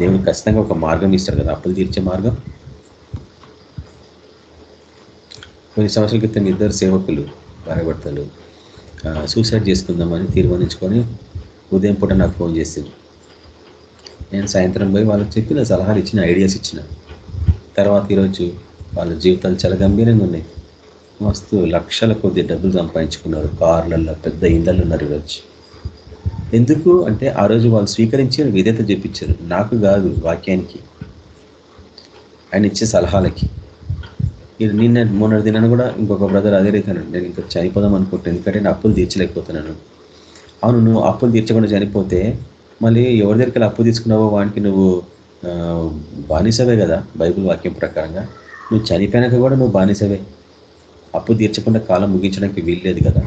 దేవుడు ఖచ్చితంగా ఒక మార్గం ఇస్తాడు కదా అప్పులు తీర్చే మార్గం. కొన్ని సంవత్సరాల క్రితం ఇద్దరు సేవకులు భార్యభర్తలు సూసైడ్ చేసుకుందామని తీర్మానించుకొని ఉదయం పూట నాకు ఫోన్ చేసింది నేను సాయంత్రం పోయి వాళ్ళకి చెప్పిన సలహాలు ఇచ్చిన ఐడియాస్ ఇచ్చిన. తర్వాత ఈరోజు వాళ్ళ జీవితాలు చాలా గంభీరంగా ఉన్నాయి. మస్తు లక్షల కొద్ది డబ్బులు సంపాదించుకున్నారు. కార్లలో పెద్ద ఇండ్లలో ఉన్నారు ఈరోజు. ఎందుకు అంటే ఆ రోజు వాళ్ళు స్వీకరించి విధేత చూపించారు. నాకు కాదు వాక్యానికి. ఆయన ఇచ్చే సలహాలకి. ఇది నిన్న మూడు దినాన్ని కూడా ఇంకొక బ్రదర్ అదే రీతి నేను ఇంకా చనిపోదాం అనుకుంటాను ఎందుకంటే నేను అప్పులు తీర్చలేకపోతున్నాను. అవును నువ్వు అప్పులు తీర్చకుండా చనిపోతే మళ్ళీ ఎవరి దగ్గరికి అప్పు తీసుకున్నావో వానికి నువ్వు బానిసవే కదా బైబుల్ వాక్యం ప్రకారంగా. నువ్వు చనిపోయినాక కూడా నువ్వు బానిసవే. అప్పు తీర్చకుండా కాలం ముగించడానికి వీల్లేదు కదా.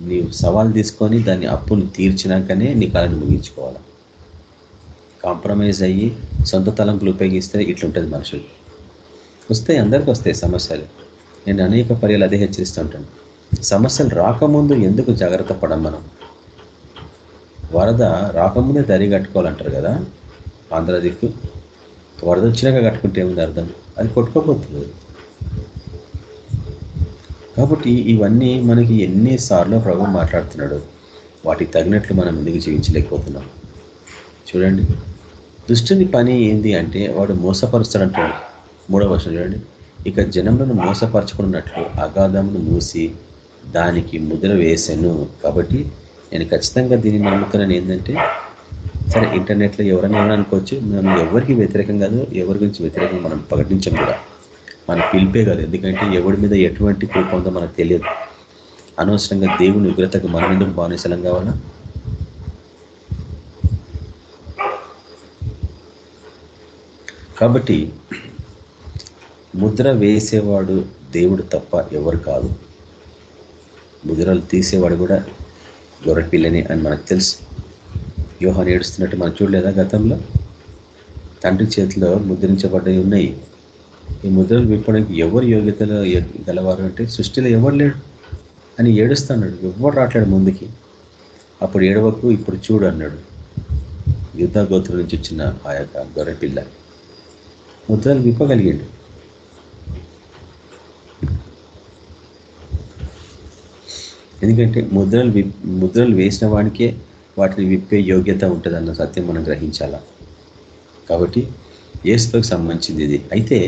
నీవు సవాల్ తీసుకొని దాన్ని అప్పును తీర్చినాకనే నీ కాలాన్ని ముగించుకోవాలి. కాంప్రమైజ్ అయ్యి సొంత తలంపులు ఉపయోగిస్తే ఇట్లుంటుంది మనుషులు. వస్తాయి అందరికీ వస్తాయి సమస్యలు. నేను అనేక పర్యాలు అదే హెచ్చరిస్తూ ఉంటాను. సమస్యలు రాకముందు ఎందుకు జాగ్రత్త పడం మనం? వరద రాకముందే దరి కట్టుకోవాలంటారు కదా? ఆంధ్ర దిక్కు. వరద వచ్చినాక కట్టుకుంటే ఏముంది అర్థం? అది కొట్టుకోబోతుంది కాబట్టి ఇవన్నీ మనకి ఎన్నిసార్లు ప్రభు మాట్లాడుతున్నాడు. వాటికి తగినట్లు మనం ఎందుకు జీవించలేకపోతున్నాం. చూడండి. దుష్టుని పని ఏంది అంటే వాడు మోసపరుస్తాడంటాడు మూడవ వర్షం చూడండి. ఇక జనములను మోసపరచుకున్నట్లు అగాధమును మూసి దానికి ముద్ర వేసాను. కాబట్టి నేను ఖచ్చితంగా దీన్ని నమ్ముతున్నాను ఏంటంటే సరే ఇంటర్నెట్లో ఎవరైనా ఏమైనా అనుకోవచ్చు మనం ఎవరికి వ్యతిరేకం కాదు ఎవరి గురించి వ్యతిరేకం మనం ప్రకటించం కూడా. మన పిలిపే కాదు ఎందుకంటే ఎవరి మీద ఎటువంటి కృప ఉందో మనకు తెలియదు. అనవసరంగా దేవుని ఉగ్రతకు మనం ఎందుకు బానిసలం కావాలా? కాబట్టి ముద్ర వేసేవాడు దేవుడు తప్ప ఎవరు కాదు. ముద్రలు తీసేవాడు కూడా గొర్రె పిల్లని అని మనకు తెలుసు. వ్యూహాన్ని ఏడుస్తున్నట్టు మనం చూడలేదా గతంలో? తండ్రి చేతిలో ముద్రించబడ్డవి ఉన్నాయి. ఈ ముద్రలు విప్పడానికి ఎవరు యోగ్యతలు గలవారు అంటే సృష్టిలో ఎవరు లేడు అని ఏడుస్తున్నాడు. ఎవరు రావట్లేడు ముందుకి? అప్పుడు ఏడవకు ఇప్పుడు చూడు అన్నాడు. యుద్ధ గోత్రం నుంచి వచ్చిన ఆ యొక్క గొర్రెపిల్ల. ముద్రలు విప్పగలిగాడు. ఎందుకంటే ముద్రలు ముద్రలు వేసిన వాడికే వాటిని విప్పే యోగ్యత ఉంటుందన్న సత్యం మనం గ్రహించాలా. కాబట్టి ఏసుకు సంబంధించింది ఇది. అయితే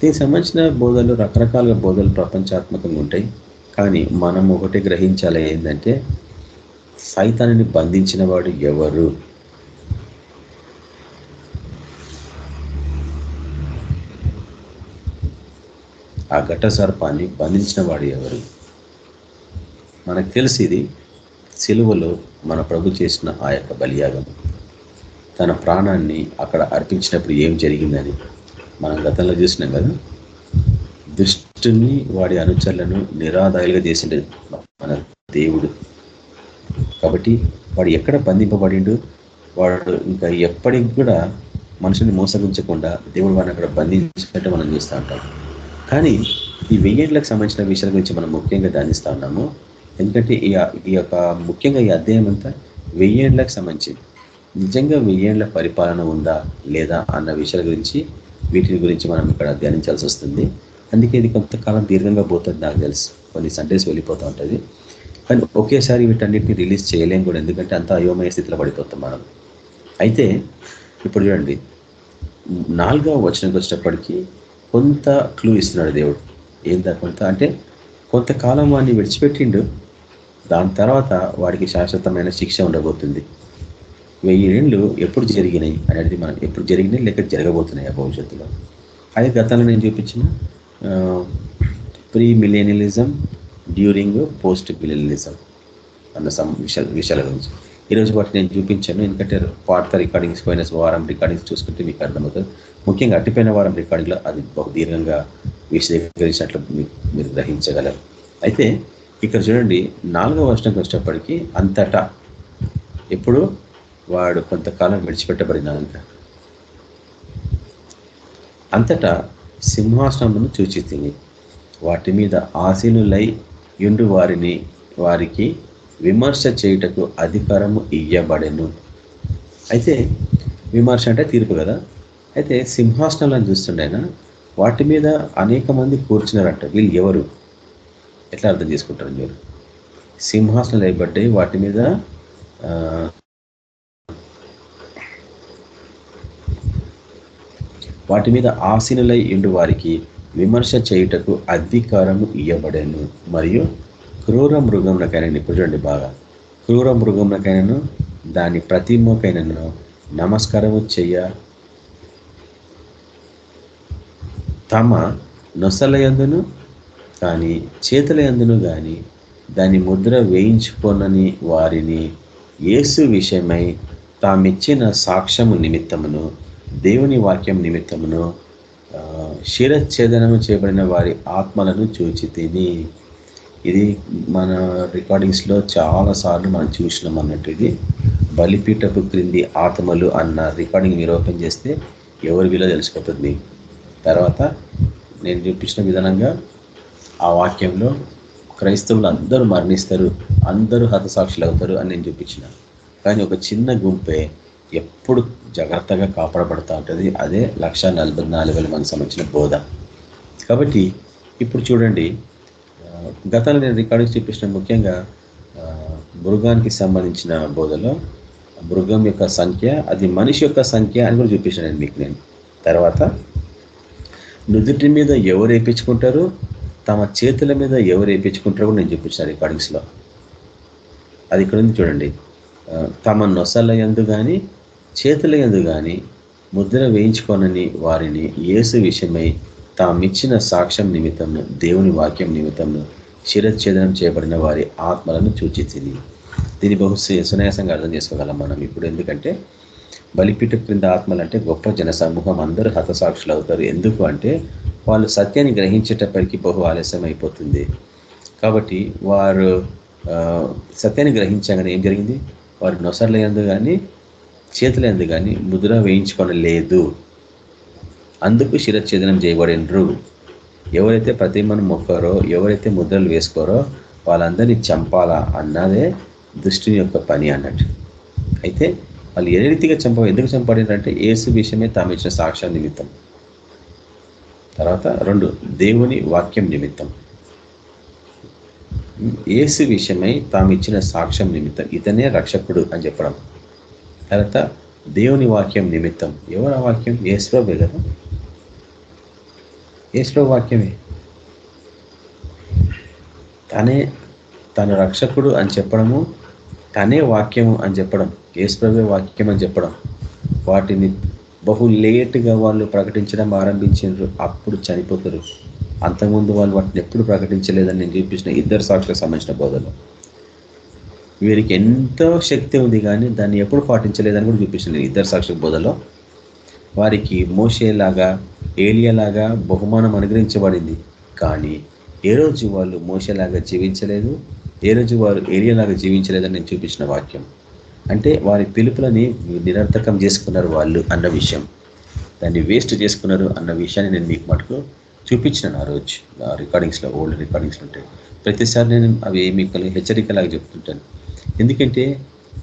దీనికి సంబంధించిన బోధలు రకరకాల బోధలు ప్రపంచాత్మకంగా ఉంటాయి. కానీ మనం ఒకటే గ్రహించాలి ఏంటంటే సైతాన్ని బంధించిన వాడు ఎవరు? ఆ ఘట సర్పాన్ని బంధించిన వాడు ఎవరు? మనకు తెలిసి ఇది సిలువలో మన ప్రభు చేసిన ఆ యొక్క బలియాగం. తన ప్రాణాన్ని అక్కడ అర్పించినప్పుడు ఏం జరిగిందని మనం గతంలో చూసినాం కదా. దుష్టుని వాడి అనుచరులను నిరాదాయులుగా చేసిండే మన దేవుడు. కాబట్టి వాడు ఎక్కడ బంధింపబడిండు? వాడు ఇంకా ఎప్పటికి కూడా మనుషుని మోసగించకుండా దేవుడు వాడిని అక్కడ బంధించినట్టు మనం చూస్తూ ఉంటాం. కానీ ఈ వెయ్యేళ్ళకి సంబంధించిన విషయాల గురించి మనం ముఖ్యంగా ధ్యానిస్తూ ఉన్నాము. ఎందుకంటే ఈ యొక్క ముఖ్యంగా ఈ అధ్యాయం అంతా వెయ్యేళ్ళకి సంబంధించింది. నిజంగా వెయ్యేళ్ళ పరిపాలన ఉందా లేదా అన్న విషయాల గురించి వీటిని గురించి మనం ఇక్కడ ధ్యానించాల్సి వస్తుంది. అందుకే ఇది కొంతకాలం దీర్ఘంగా పోతుంది నాకు తెలుసు. కొన్ని సండేస్ వెళ్ళిపోతూ ఉంటుంది. కానీ ఒకేసారి వీటన్నిటిని రిలీజ్ చేయలేం కూడా ఎందుకంటే అంత అయోమయ స్థితిలో పడిపోతాం మనం. అయితే ఇప్పుడు చూడండి. నాలుగవ వచనంకి వచ్చేటప్పటికి కొంత క్లూ ఇస్తున్నాడు దేవుడు. ఏందా కొంత? అంటే కొంతకాలం వాడిని విడిచిపెట్టిండు. దాని తర్వాత వాడికి శాశ్వతమైన శిక్ష ఉండబోతుంది. వెయ్యి ఏళ్ళు ఎప్పుడు జరిగినాయి అనేది మనం ఎప్పుడు జరిగినాయి లేక జరగబోతున్నాయి ఆ భవిష్యత్తులో? అది గతంలో నేను చూపించిన pre millennialism during post millennialism అన్న సం విషయాల విషయాల గురించి. ఈరోజు వాటి నేను చూపించాను ఎందుకంటే పాత రికార్డింగ్స్ పోయిన వారం రికార్డింగ్స్ చూసుకుంటే మీకు అర్థమవుతుంది. ముఖ్యంగా అట్టిపోయిన వారం రికార్డింగ్లో అది బహు దీర్ఘంగా విశదీకరించినట్లు మీరు గ్రహించగలరు. అయితే ఇక్కడ చూడండి నాలుగవ వర్షంకి వచ్చేటప్పటికీ అంతటా ఎప్పుడు వాడు కొంతకాలం విడిచిపెట్టబడినాక అంతటా సింహాసనమును చూచి తిని వాటి మీద ఆసీనులై యుండు వారిని వారికి విమర్శ చేయుటకు అధికారము ఇయ్యబడెను. అయితే విమర్శ అంటే తీర్పు కదా? అయితే సింహాసనాలను చూస్తుండేనా? వాటి మీద అనేక మంది కూర్చున్నారంట వీళ్ళు ఎవరు? ఎట్లా అర్థం చేసుకుంటారు మీరు? సింహాసనం వేయబడ్డాయి వాటి మీద వాటి మీద ఆసీనులై ఇండు వారికి విమర్శ చేయుటకు అధికారము ఇయ్యబడాను. మరియు క్రూర మృగమునకైనా ఇప్పుడు చూడండి బాగా. క్రూర మృగమునకైనాను దాని ప్రతిమకైనను నమస్కారము చెయ్య తమ నొసలయందును కానీ చేతులయందును కానీ దాని ముద్ర వేయించుకోనని వారిని యేసు విషయమై తామిచ్చిన సాక్ష్యము నిమిత్తమును దేవుని వాక్యం నిమిత్తమును శిరఛేదనము చేయబడిన వారి ఆత్మలను చూచి తిని. ఇది మన రికార్డింగ్స్లో చాలా సార్లు మనం చూసినాం అన్నట్టు ఇది బలిపీఠపు క్రింది ఆత్మలు అన్న రికార్డింగ్ మీరు ఓపెన్ చేస్తే ఎవరి వీలో తెలిసిపోతుంది తర్వాత నేను చూపించిన విధానంగా ఆ వాక్యంలో క్రైస్తవులు అందరూ మరణిస్తారు అందరూ హతసాక్షులు అవుతారు అని నేను చూపించిన. కానీ ఒక చిన్న గుంపే ఎప్పుడు జాగ్రత్తగా కాపాడబడతా ఉంటుంది అదే లక్ష నలభై నాలుగు మంది సంబంధించిన బోధ. కాబట్టి ఇప్పుడు చూడండి గతంలో నేను రికార్డింగ్ చూపించిన ముఖ్యంగా మృగానికి సంబంధించిన బోధలో మృగం యొక్క సంఖ్య అది మనిషి యొక్క సంఖ్య అని కూడా చూపించాను మీకు నేను. తర్వాత నుదుటి మీద ఎవరు వేయించుకుంటారు తమ చేతుల మీద ఎవరు వేయించుకుంటారో కూడా నేను చూపించాను రికార్డింగ్స్లో అది ఇక్కడ ఉంది చూడండి. తమ నొసల ఎందు కానీ చేతుల ఎందు కానీ ముద్ర వేయించుకోనని వారిని యేసు విషయమై తామిచ్చిన సాక్ష్యం నిమిత్తము దేవుని వాక్యం నిమిత్తము శిరఛేదనం చేయబడిన వారి ఆత్మలను చూచితిని. దీన్ని బహు సు- సునాయాసంగా అర్థం చేసుకోగలం మనం ఇప్పుడు. ఎందుకంటే బలిపీఠ క్రింద ఆత్మలు అంటే గొప్ప జన సమూహం అందరూ హతసాక్షులు అవుతారు. ఎందుకు అంటే వాళ్ళు సత్యాన్ని గ్రహించేటప్పటికి బహు ఆలస్యం అయిపోతుంది కాబట్టి వారు సత్యాన్ని గ్రహించగానే ఏం జరిగింది? వారు నొసర్లేందు కానీ చేతులందు కానీ ముద్ర వేయించుకొనలేదు. అందుకు శిరఛేదనం చేయబడినరు. ఎవరైతే ప్రతిమను మొక్కారో ఎవరైతే ముద్రలు వేసుకోరో వాళ్ళందరినీ చంపాలా? అన్నదే దృష్టిని యొక్క పని అన్నట్టు. అయితే వాళ్ళు ఏ రీతిగా చంప ఎందుకు చంపడినారంటే ఏసు విషయమే తాము ఇచ్చిన సాక్ష్యం నిమిత్తం. తర్వాత రెండు దేవుని వాక్యం నిమిత్తం. ఏసు విషయమై తాము ఇచ్చిన సాక్ష్యం నిమిత్తం. ఇతనే రక్షకుడు అని చెప్పడం. తర్వాత దేవుని వాక్యం నిమిత్తం. ఎవరు ఆ వాక్యం? ఏసులోవే కదా? ఏసులో వాక్యమే. తనే తన రక్షకుడు అని చెప్పడము తనే వాక్యము అని చెప్పడం. ఏసుప్రభే వాక్యం అని చెప్పడం. వాటిని బహు లేట్గా వాళ్ళు ప్రకటించడం ఆరంభించారు అప్పుడు చనిపోతారు. అంతకుముందు వాళ్ళు వాటిని ఎప్పుడు ప్రకటించలేదని నేను చూపించిన ఇద్దరు సాక్షులకు సంబంధించిన బోధలు. వీరికి ఎంతో శక్తి ఉంది కానీ దాన్ని ఎప్పుడు పాటించలేదని కూడా చూపించిన ఇద్దరు సాక్షుల బోధలో. వారికి మోసేలాగా ఏలియలాగా బహుమానం అనుగ్రహించబడింది. కానీ ఏ రోజు వాళ్ళు మోసేలాగా జీవించలేదు? ఏ రోజు వారు ఏలియలాగా జీవించలేదని నేను చూపించిన వాక్యం. అంటే వారి పిలుపులని నిరర్థకం చేసుకున్నారు వాళ్ళు అన్న విషయం. దాన్ని వేస్ట్ చేసుకున్నారు అన్న విషయాన్ని నేను మీకు మటుకు చూపించినాను ఆ రోజు. ఆ రికార్డింగ్స్లో ఓల్డ్ రికార్డింగ్స్లో ఉంటాయి ప్రతిసారి నేను అవి మీకు హెచ్చరికలాగా చెప్తుంటాను. ఎందుకంటే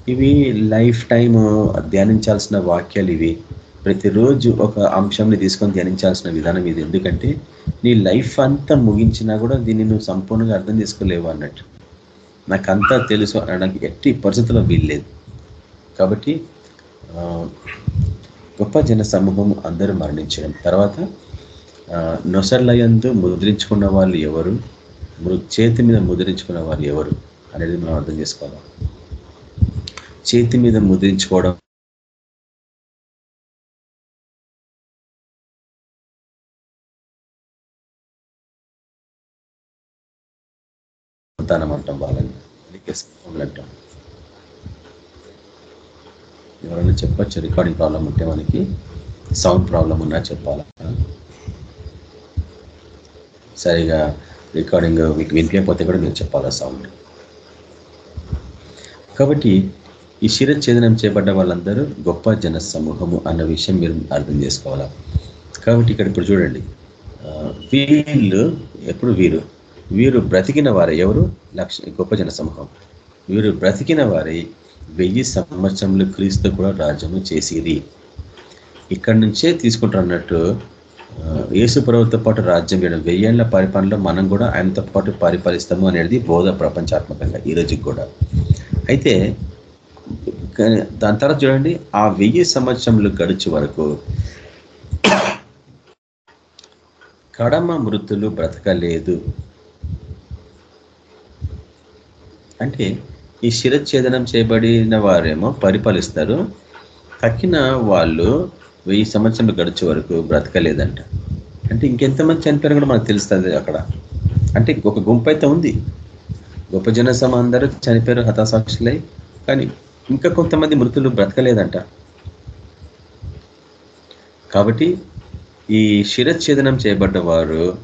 ఇవి లైఫ్ టైం ధ్యానించాల్సిన వాక్యాలు ఇవి. ప్రతిరోజు ఒక అంశంని తీసుకొని ధ్యానించాల్సిన విధానం ఇది. ఎందుకంటే నీ లైఫ్ అంతా ముగించినా కూడా దీన్ని నువ్వు సంపూర్ణంగా అర్థం చేసుకోలేవు అన్నట్టు. నాకు అంతా తెలుసు అనడానికి ఎట్టి పరిస్థితుల్లో వీల్లేదు. కాబట్టి ఆ, గొప్ప జన సమూహం అందరూ మరణించడం. తర్వాత నొసర్లయందు ముద్రించుకున్న వాళ్ళు ఎవరు? చేతి మీద ముద్రించుకున్న వారు ఎవరు? అనేది మనం అర్థం చేసుకోవాలి. చేతి మీద ముద్రించుకోవడం సంతానం అంటాం వాళ్ళని. అందుకే అంటాం. ఎవరైనా చెప్పచ్చు రికార్డింగ్ ప్రాబ్లం ఉంటే మనకి సౌండ్ ప్రాబ్లం ఉన్నా చెప్పాలా? సరిగా రికార్డింగ్ మీకు వినిపించకపోతే కూడా మీరు చెప్పాలా సౌండ్ కాబట్టి ఈ శిరఛేదనం చేపడ్డ వాళ్ళందరూ గొప్ప జన సమూహము అన్న విషయం మీరు అర్థం చేసుకోవాలా? కాబట్టి ఇక్కడ ఇప్పుడు చూడండి. వీళ్ళు ఎప్పుడు వీరు? వీరు బ్రతికిన వారే ఎవరు? లక్ష గొప్ప జన సమూహం వీరు బ్రతికిన వారే వెయ్యి సంవత్సరంలో క్రీస్తు కూడా రాజ్యము చేసేది. ఇక్కడి నుంచే తీసుకుంటారు అన్నట్టు యేసు ప్రభుతో పాటు రాజ్యం చేయడం వెయ్యేళ్ళ పరిపాలనలో మనం కూడా ఆయనతో పాటు పరిపాలిస్తాము అనేది బోధ ప్రపంచాత్మకంగా ఈ రోజుకి కూడా. అయితే దాని తర్వాత చూడండి ఆ వెయ్యి సంవత్సరంలో గడిచే వరకు కడమ మృతులు బ్రతకలేదు. అంటే ఈ శిరఛేదనం చేయబడిన వారేమో పరిపాలిస్తారు. తక్కిన వాళ్ళు వెయ్యి సంవత్సరాలు గడిచే వరకు బ్రతకలేదంట. అంటే ఇంకెంతమంది చనిపోయారు కూడా మనకు తెలుస్తుంది అక్కడ. అంటే ఒక గుంపు అయితే ఉంది. గొప్ప జనసమ అందరూ చనిపోయారు హతాసాక్షులై కానీ ఇంకా కొంతమంది మృతులు బ్రతకలేదంట. కాబట్టి ఈ శిరఛేదనం చేయబడ్డ వారు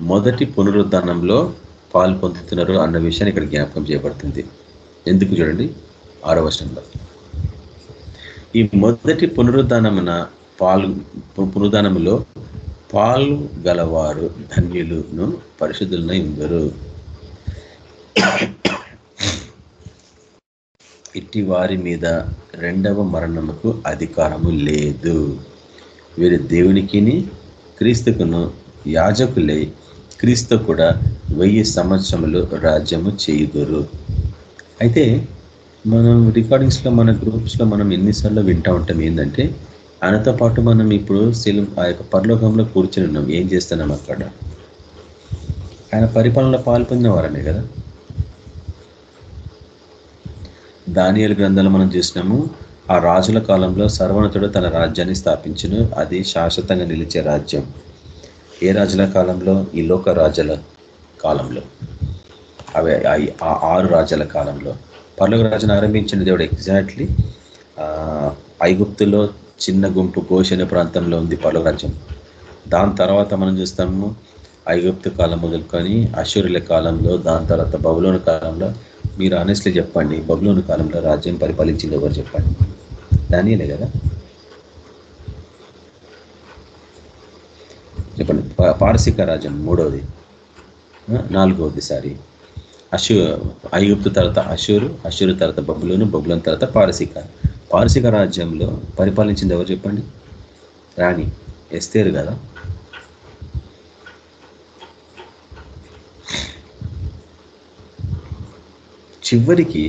మొదటి పునరుద్ధానంలో పాల్పొందుతున్నారు అన్న విషయాన్ని ఇక్కడ జ్ఞాపకం చేయబడుతుంది. ఎందుకు చూడండి? ఆరో వర్షంలో ఈ మొదటి పునరుద్ధానమున పాలు పునరుద్ధానములో పాలు గలవారు ధన్యులను పరిశుద్ధులను ఇందరు. ఇట్టి వారి మీద రెండవ మరణముకు అధికారము లేదు. వీరు దేవునికిని క్రీస్తుకును యాజకులై క్రీస్తు కూడా వెయ్యి సంవత్సరములు రాజ్యము చేయుదురు. అయితే మనం రికార్డింగ్స్లో మన గ్రూప్స్లో మనం ఎన్నిసార్లు వింటా ఉంటాం. ఏంటంటే ఆయనతో పాటు మనం ఇప్పుడు సెలు ఆ యొక్క పరలోకంలో కూర్చొని ఉన్నాం. ఏం చేస్తున్నాం అక్కడ? ఆయన పరిపాలనలో పాల్పొందిన వారనే కదా? దానియల గ్రంథాలు మనం చూసినాము ఆ రాజుల కాలంలో సర్వనతుడు తన రాజ్యాన్ని స్థాపించును. అది శాశ్వతంగా నిలిచే రాజ్యం. ఏ రాజుల కాలంలో? ఈ లోక రాజుల కాలంలో. అవి ఆ ఆరు రాజ్యాల కాలంలో. పర్లోక రాజును ఆరంభించిన దేవుడు ఎగ్జాక్ట్లీ ఐగుప్తులో చిన్న గుంపు గోషణ ప్రాంతంలో ఉంది పర్లోక రాజ్యం. దాని తర్వాత మనం చూస్తాము ఐగుప్తు కాలం మొదలుకొని అశూరుల కాలంలో దాని తర్వాత బబులోని కాలంలో మీరు ఆనెస్ట్లీ చెప్పండి బబులోని కాలంలో రాజ్యం పరిపాలించింది ఎవరు చెప్పండి? దానిలే కదా? చెప్పండి పారసిక రాజ్యం మూడవది నాలుగవది సారీ. అశు ఐగుప్తు తర్వాత అశూరు అశూరు తర్వాత బబులోను బబులోని తర్వాత పారసిక. పారసిక రాజ్యంలో పరిపాలించింది ఎవరు చెప్పండి? రాణి ఎస్తేరు కదా? చివరికి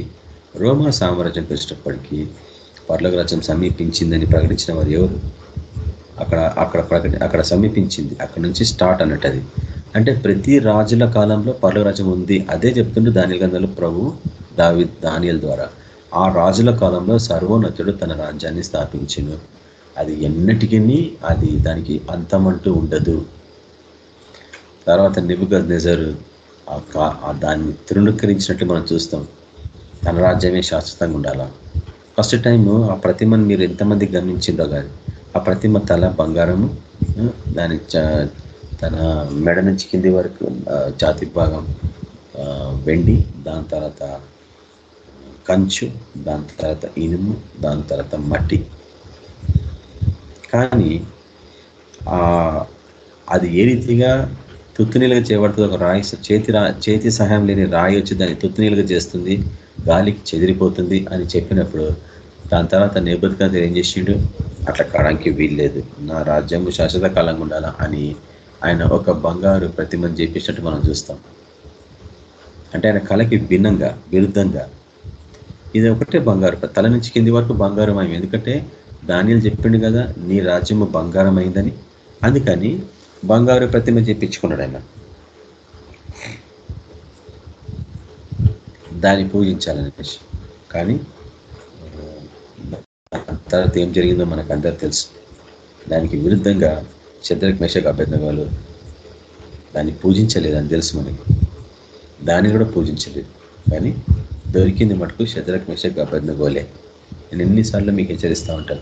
రోమా సామ్రాజ్యం వచ్చినప్పటికీ పర్లోక రాజ్యం సమీపించిందని ప్రకటించిన వారు ఎవరు? అక్కడ అక్కడ ప్రకటి అక్కడ సమీపించింది అక్కడ నుంచి స్టార్ట్ అన్నట్టు అది. అంటే ప్రతి రాజుల కాలంలో పర్లోక రాజ్యం ఉంది. అదే చెప్తుండే దాని గంధలు ప్రభు దావి దానియల ద్వారా. ఆ రాజుల కాలంలో సర్వోన్నతుడు తన రాజ్యాన్ని స్థాపించను అది ఎన్నటికీ అది దానికి అంతమంటూ ఉండదు. తర్వాత నిబుగ నెజరు దాన్ని తృణీకరించినట్టు మనం చూస్తాం. తన రాజ్యమే శాశ్వతంగా ఉండాలా? ఫస్ట్ టైము ఆ ప్రతిమను మీరు ఎంతమంది గమనించిందో కానీ ఆ ప్రతిమ తల బంగారము దాని తన మెడ నుంచి కింది వరకు జాతి భాగం వెండి దాని తర్వాత కంచు దాని తర్వాత ఇనుము దాని తర్వాత మట్టి. కానీ అది ఏ రీతిగా తుత్తునీలుగా చేయబడుతుంది ఒక రాయి చేతి చేతి సహాయం లేని రాయి వచ్చి దాన్ని తుత్తునీలుగా చేస్తుంది గాలికి చెదిరిపోతుంది అని చెప్పినప్పుడు దాని తర్వాత నేపథ్యంగా ఏం చేసిండు? అట్లా కాడానికి వీల్లేదు. నా రాజ్యాంగు శాశ్వత కాలంగా ఉండాలా అని ఆయన ఒక బంగారు ప్రతిమని చేపించినట్టు మనం చూస్తాం. అంటే ఆయన కళకి భిన్నంగా విరుద్ధంగా. ఇది ఒకటే బంగారు తల నుంచి కింది వరకు బంగారం అయింది ఎందుకంటే దానిలు చెప్పిండు కదా నీ రాజ్యము బంగారం అయిందని అందుకని బంగారు ప్రతిమ చేపించుకున్నాడు ఆయన. దాన్ని పూజించాలని కానీ తర్వాత ఏం జరిగిందో మనకు అందరు తెలుసు. దానికి విరుద్ధంగా శత్రుక్ మేషక్ అభ్యర్థగాలు దాన్ని పూజించలేదని తెలుసు మనకి. దాన్ని కూడా పూజించలేదు. కానీ దొరికింది మటుకు శత్రుక్ మేషక్ అభ్యర్థగోలే నేను ఎన్నిసార్లు మీకు హెచ్చరిస్తూ ఉంటాను.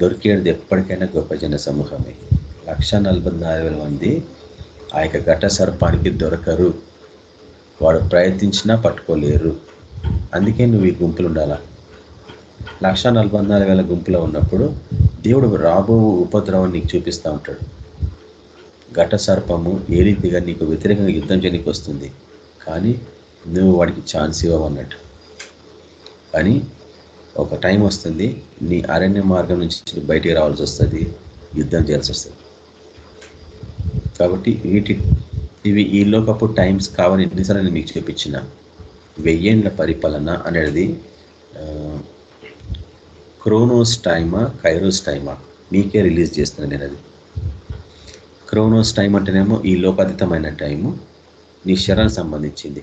దొరికేది ఎప్పటికైనా గొప్ప జన సమూహమే. లక్ష మంది ఆ యొక్క ఘట సర్పానికి దొరకరు. వాడు ప్రయత్నించినా పట్టుకోలేరు. అందుకే నువ్వు ఈ గుంపులు ఉండాలా? లక్ష వేల గుంపులో ఉన్నప్పుడు దేవుడు రాబో ఉపద్రవం నీకు చూపిస్తూ ఉంటాడు. ఘట సర్పము ఏ రీతిగా నీకు వ్యతిరేకంగా యుద్ధం చేయడానికి వస్తుంది కానీ నువ్వు వాడికి ఛాన్స్ ఇవ్వవన్నట్టు. కానీ ఒక టైం వస్తుంది నీ అరణ్య మార్గం నుంచి బయటికి రావాల్సి వస్తుంది యుద్ధం చేయాల్సి వస్తుంది. కాబట్టి వీటి ఇవి ఈ లోకపు టైమ్స్ కావని ఎన్నిసార్లు నేను మీకు చూపించిన. వెయ్యేండ్ల పరిపాలన అనేది క్రోనోస్ టైమా కైరోస్ టైమా? మీకే రిలీజ్ చేస్తున్నాను నేను అది. క్రోనోస్ టైం అంటేనేమో ఈ లోకాతీతమైన టైము నీ శరానికి సంబంధించింది.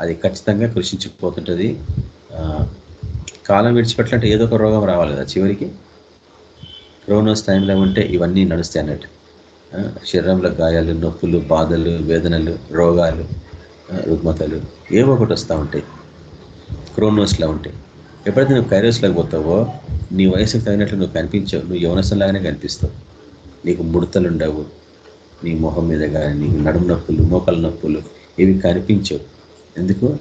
అది ఖచ్చితంగా కృషించుకుపోతుంటుంది. కాలం విడిచిపెట్టాలంటే ఏదో ఒక రోగం రావాలి కదా చివరికి. క్రోనోస్ టైంలో ఉంటే ఇవన్నీ నడుస్తాయి అన్నట్టు. శరీరంలో గాయాలు నొప్పులు బాధలు వేదనలు రోగాలు రుగ్మతలు ఏవో ఒకటి వస్తూ ఉంటాయి. క్రోనోస్లో ఉంటాయి ఎప్పుడైతే నువ్వు కైరోస్లోకి పోతావో నీ వయసుకు తగినట్లు నువ్వు కనిపించవు. నువ్వు యవనసంలాగానే కనిపిస్తావు. నీకు ముడతలు ఉండవు నీ మొహం మీద కానీ నీకు నడుము నొప్పులు మోకాల నొప్పులు ఇవి కనిపించవు. ఎందుకు?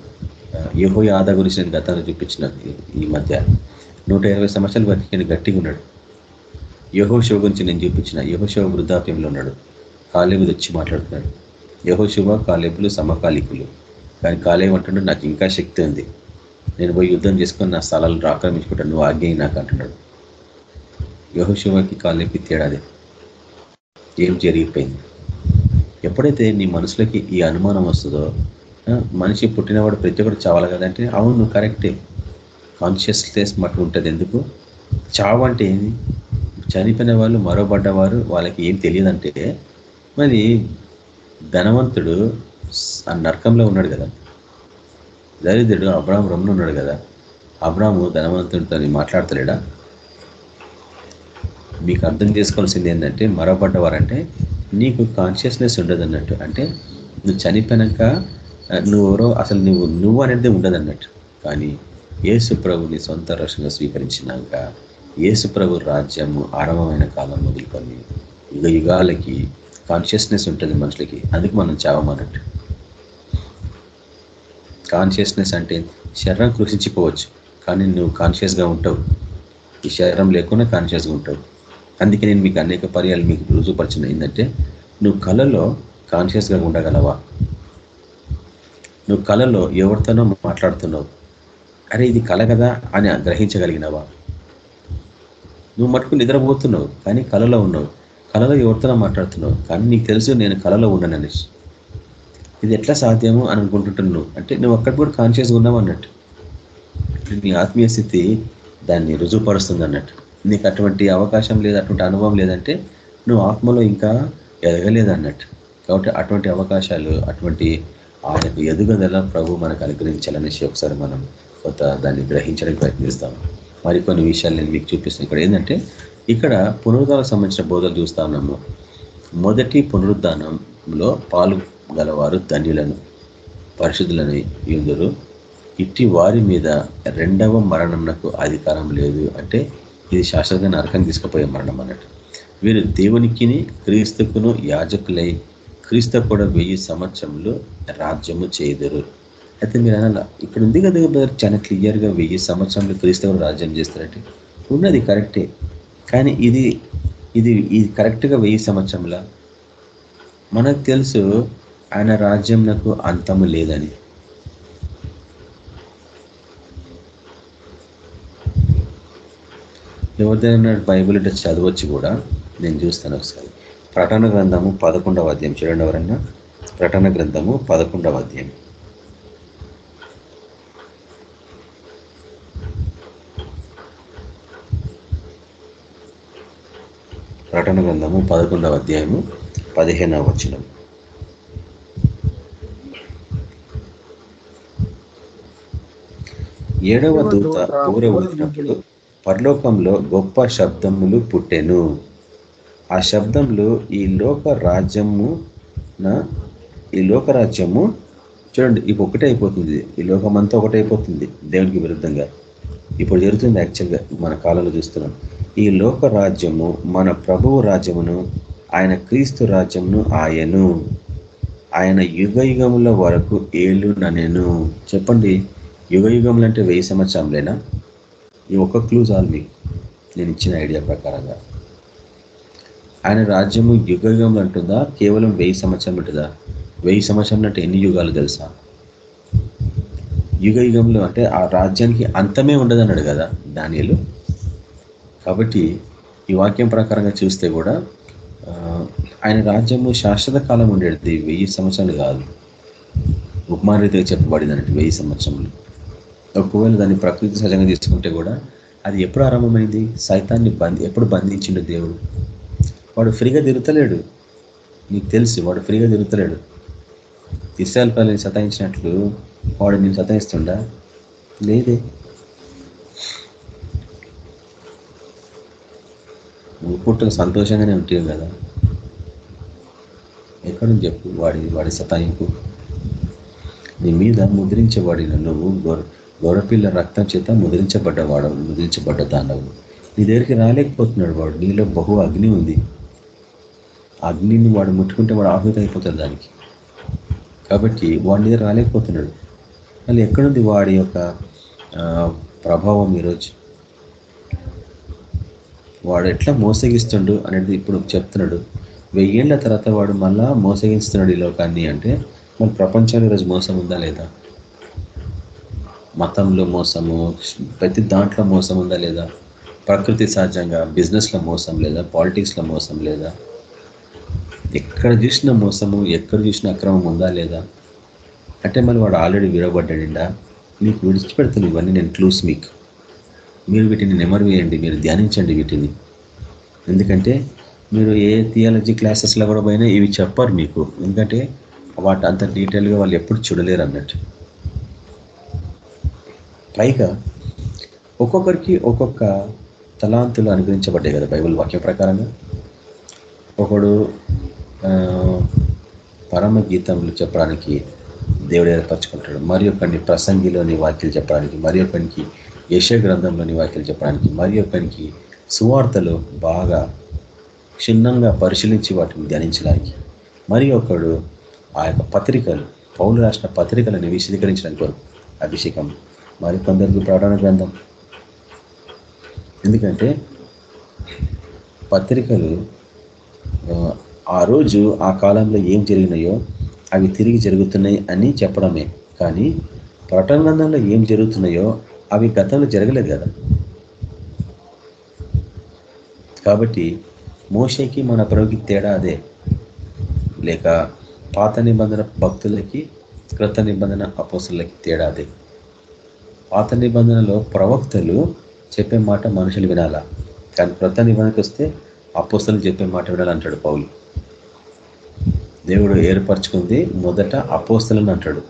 యహో ఆదా గురించి నేను గతంలో చూపించిన ఈ- మధ్య. నూట ఇరవై సంవత్సరాలు బతికిన గట్టిగా ఉన్నాడు. యహో శివ గురించి నేను చూపించిన యహో శివ వృద్ధాప్యంలో ఉన్నాడు. కాలేబు వచ్చి మాట్లాడుతున్నాడు. యహో శివ కాలేబులు సమకాలికులు. కానీ కాలేబు అంటుండే నాకు ఇంకా శక్తి ఉంది. నేను పోయి యుద్ధం చేసుకొని నా స్థలాలను ఆక్రమించుకుంటాను నువ్వు ఆజ్ఞ నాకు అంటున్నాడు. యహోశివకి కాళ్ళు కాలేబుకి ఏం జరిగిపోయింది? ఎప్పుడైతే నీ మనసులోకి ఈ అనుమానం వస్తుందో మనిషి పుట్టినవాడు ప్రతి ఒక్కరు చావాలి కదంటే అవును కరెక్టే. కాన్షియస్నెస్ మటు ఉంటుంది ఎందుకు? చావు అంటే ఏంది? చనిపోయిన వాళ్ళు మరోబడ్డవారు వాళ్ళకి ఏం తెలియదంటే మరి ధనవంతుడు ఆ నరకంలో ఉన్నాడు కదా దరిద్రుడు అబ్రాహం రమ్మున ఉన్నాడు కదా. అబ్రాహము ధనవంతుడితో మాట్లాడతలేడా? మీకు అర్థం చేసుకోవాల్సింది ఏంటంటే మరవబడ్డవారంటే నీకు కాన్షియస్నెస్ ఉండదు అన్నట్టు అంటే నువ్వు చనిపోయినాక నువ్వెవరో అసలు నువ్వు నువ్వు అనేది ఉండదు అన్నట్టు కానీ యేసు ప్రభుని సొంత రక్షణగా స్వీకరించినాక యేసు ప్రభు రాజ్యము ఆరంభమైన కాలం మొదలుకొని యుగ యుగాలకి కాన్షియస్నెస్ ఉంటుంది మనుషులకి. అందుకు మనం చావమన్నట్టు కాన్షియస్నెస్ అంటే శరీరం కృషించిపోవచ్చు కానీ నువ్వు కాన్షియస్గా ఉంటావు. ఈ శరీరం లేకుండా కాన్షియస్గా ఉంటావు. అందుకే నేను మీకు అనేక పర్యాలు మీకు రుజువుపరిచిన ఏంటంటే నువ్వు కళలో కాన్షియస్గా ఉండగలవా? నువ్వు కళలో ఎవరితోనో మాట్లాడుతున్నావు. అరే ఇది కళ కదా అని గ్రహించగలిగినవా? నువ్వు మటుకు నిద్రపోతున్నావు కానీ కళలో ఉన్నావు. కళలో ఎవరితోనో మాట్లాడుతున్నావు కానీ నీకు తెలుసు నేను కళలో ఉన్నాననేసి. ఇది ఎట్లా సాధ్యము అని అనుకుంటుంటున్నావు అంటే నువ్వు అక్కడ కూడా కాన్షియస్గా ఉన్నావు అన్నట్టు. నీ ఆత్మీయ స్థితి దాన్ని రుజువుపరుస్తుంది అన్నట్టు. నీకు అటువంటి అవకాశం లేదు అటువంటి అనుభవం లేదంటే నువ్వు ఆత్మలో ఇంకా ఎదగలేదు అన్నట్టు. కాబట్టి అటువంటి అవకాశాలు అటువంటి ఆయనకు ఎదుగుదల ప్రభు మనకు అనుగ్రహించాలనేసి ఒకసారి మనం కొత్త దాన్ని గ్రహించడానికి ప్రయత్నిస్తాం. మరికొన్ని విషయాలు నేను మీకు చూపిస్తాను. ఇక్కడ ఏంటంటే ఇక్కడ పునరుద్ధాలకు సంబంధించిన బోధలు చూస్తా ఉన్నాము. మొదటి పునరుద్ధానంలో పాలు గలవారు ధన్యులను పరిశుద్ధులను యుందురు. ఇట్టి వారి మీద రెండవ మరణంకు అధికారం లేదు అంటే ఇది శాశ్వతంగా నరకం తీసుకుపోయే మరణం అన్నట్టు. వీరు దేవునికిని క్రీస్తుకును యాజకులై క్రీస్తు కూడా వెయ్యి సంవత్సరంలో రాజ్యము చేయదురు. అయితే మీరు అనాల ఇక్కడ ఉంది కదా బ్రదర్ చాలా క్లియర్గా వెయ్యి సంవత్సరంలో క్రీస్తు రాజ్యం చేస్తారంటే. ఉన్నది కరెక్టే కానీ ఇది ఇది ఇది కరెక్ట్గా వెయ్యి సంవత్సరంలో మనకు తెలుసు ఆయన రాజ్యం నాకు అంతము లేదని. ఎవరిదైనా బైబిల్ అంటే చదవచ్చు కూడా నేను చూస్తాను ఒకసారి. ప్రటన గ్రంథము పదకొండవ అధ్యాయం. చూడండి ఎవరన్నా? ప్రటన గ్రంథము పదకొండవ అధ్యాయం. ప్రటన గ్రంథము పదకొండవ అధ్యాయము పదిహేనవ వచనం. ఏడవ దూత ఊర ఊదినప్పుడు పరలోకంలో గొప్ప శబ్దములు పుట్టెను. ఆ శబ్దంలో ఈ లోక రాజ్యము ఈ లోక రాజ్యము చూడండి ఇప్పుడు ఒకటే అయిపోతుంది. ఈ లోకం అంతా ఒకటే అయిపోతుంది దేవునికి విరుద్ధంగా. ఇప్పుడు జరుగుతుంది యాక్చువల్గా మన కాలంలో చూస్తున్నాం. ఈ లోక రాజ్యము మన ప్రభువు రాజ్యమును ఆయన క్రీస్తు రాజ్యమును ఆయను. ఆయన యుగ యుగముల వరకు ఏళ్ళు ననేను చెప్పండి యుగ యుగములు అంటే వెయ్యి సంవత్సరంలేనా ఈ ఒక్క క్లూ చాలు మీకు. నేను ఇచ్చిన ఐడియా ప్రకారంగా. ఆయన రాజ్యము యుగ యుగంలో అంటుందా? కేవలం వెయ్యి సంవత్సరం ఉంటుందా? వెయ్యి సంవత్సరం అంటే ఎన్ని యుగాలు తెలుసా? యుగ యుగంలో అంటే ఆ రాజ్యానికి అంతమే ఉండదు అన్నాడు కదా దానిలు కాబట్టి ఈ వాక్యం ప్రకారంగా చూస్తే కూడా ఆయన రాజ్యము శాశ్వత కాలం ఉండేది వెయ్యి సంవత్సరాలు కాదు. ఉపమానరీతిగా చెప్పబడింది అన్నట్టు వెయ్యి సంవత్సరంలో. ఒకవేళ దాన్ని ప్రకృతి సహజంగా తీసుకుంటే కూడా అది ఎప్పుడు ఆరంభమైంది? సైతాన్ని బంధి ఎప్పుడు బంధించిండు దేవుడు? వాడు ఫ్రీగా తిరుగుతలేడు. నీకు తెలుసు వాడు ఫ్రీగా తిరుగుతలేడు. ఇస్రాయల్ పల్లెని సతాయించినట్లు వాడు నేను సతాయిస్తుండా? లేదే. నువ్వు పుట్టుకు సంతోషంగానే ఉంటుంది కదా. ఎక్కడ చెప్పు వాడి వాడి సతాయింపు. నీ మీద ముద్రించబడిన నువ్వు గొడపిల్ల రక్తం చేత ముదిరించబడ్డవాడు ముద్రించబడ్డ దానవు నీ దగ్గరికి రాలేకపోతున్నాడు వాడు. నీలో బహు అగ్ని ఉంది. అగ్నిని వాడు ముట్టుకుంటే వాడు ఆహుతి అయిపోతాడు దానికి. కాబట్టి వాడి దగ్గర రాలేకపోతున్నాడు. మళ్ళీ ఎక్కడుంది వాడి యొక్క ప్రభావం ఈరోజు? వాడు ఎట్లా మోసగిస్తుండు అనేది ఇప్పుడు చెప్తున్నాడు. వెయ్యేళ్ళ తర్వాత వాడు మళ్ళా మోసగిస్తున్నాడు ఈ లోకాన్ని అంటే మన ప్రపంచంలో ఈరోజు మోసం ఉందా లేదా? మతంలో మోసము ప్రతి దాంట్లో మోసం ఉందా లేదా? ప్రకృతి సహజంగా బిజినెస్లో మోసం లేదా? పాలిటిక్స్లో మోసం లేదా? ఎక్కడ చూసిన మోసము ఎక్కడ చూసిన అక్రమం ఉందా లేదా? అంటే మళ్ళీ వాడు ఆల్రెడీ విడబడ్డాడిండా మీకు విడిచిపెడుతుంది ఇవన్నీ నేను క్లూస్ మీకు. మీరు వీటిని నెమరు వేయండి మీరు ధ్యానించండి వీటిని. ఎందుకంటే మీరు ఏ థియాలజీ క్లాసెస్లో కూడా పోయినా ఇవి చెప్పారు మీకు. ఎందుకంటే వాటి అంత డీటెయిల్గా వాళ్ళు ఎప్పుడు చూడలేరు అన్నట్టు. పైగా ఒక్కొక్కరికి ఒక్కొక్క తలాంతులు అనుగ్రహించబడ్డాయి కదా బైబిల్ వాక్య ప్రకారంగా. ఒకడు పరమ గీతములు చెప్పడానికి దేవుడు ఏర్పరచుకుంటాడు. మరి ఒకరిని ప్రసంగిలోని వాక్యలు చెప్పడానికి మరి ఒకరికి యశ గ్రంథంలోని వాక్యలు చెప్పడానికి మరి ఒకరికి సువార్తలు బాగా క్షుణ్ణంగా పరిశీలించి వాటిని ధ్యానించడానికి మరి ఒకడు ఆ యొక్క పత్రికలు పౌలు రాసిన పత్రికలను విశదీకరించడానికి అభిషేకం మరి కొందరికి ప్రకటన గ్రంథం. ఎందుకంటే పత్రికలు ఆ రోజు ఆ కాలంలో ఏం జరిగినాయో అవి తిరిగి జరుగుతున్నాయి అని చెప్పడమే. కానీ ప్రకటన గ్రంథంలో ఏం జరుగుతున్నాయో అవి గతంలో జరగలేదు కదా. కాబట్టి మోషకి మన ప్రభుకి తేడా అదే. లేక పాత నిబంధన భక్తులకి కృత నిబంధన అపోసులకి తేడా అదే. పాత నిబంధనలో ప్రవక్తలు చెప్పే మాట మనుషులు వినాలా. కానీ క్రొత్త నిబంధనకి వస్తే అపోస్తలు చెప్పే మాట వినాలంటాడు పౌలు. దేవుడు ఏర్పరచుకుంది మొదట అపోస్తలను అంటాడు.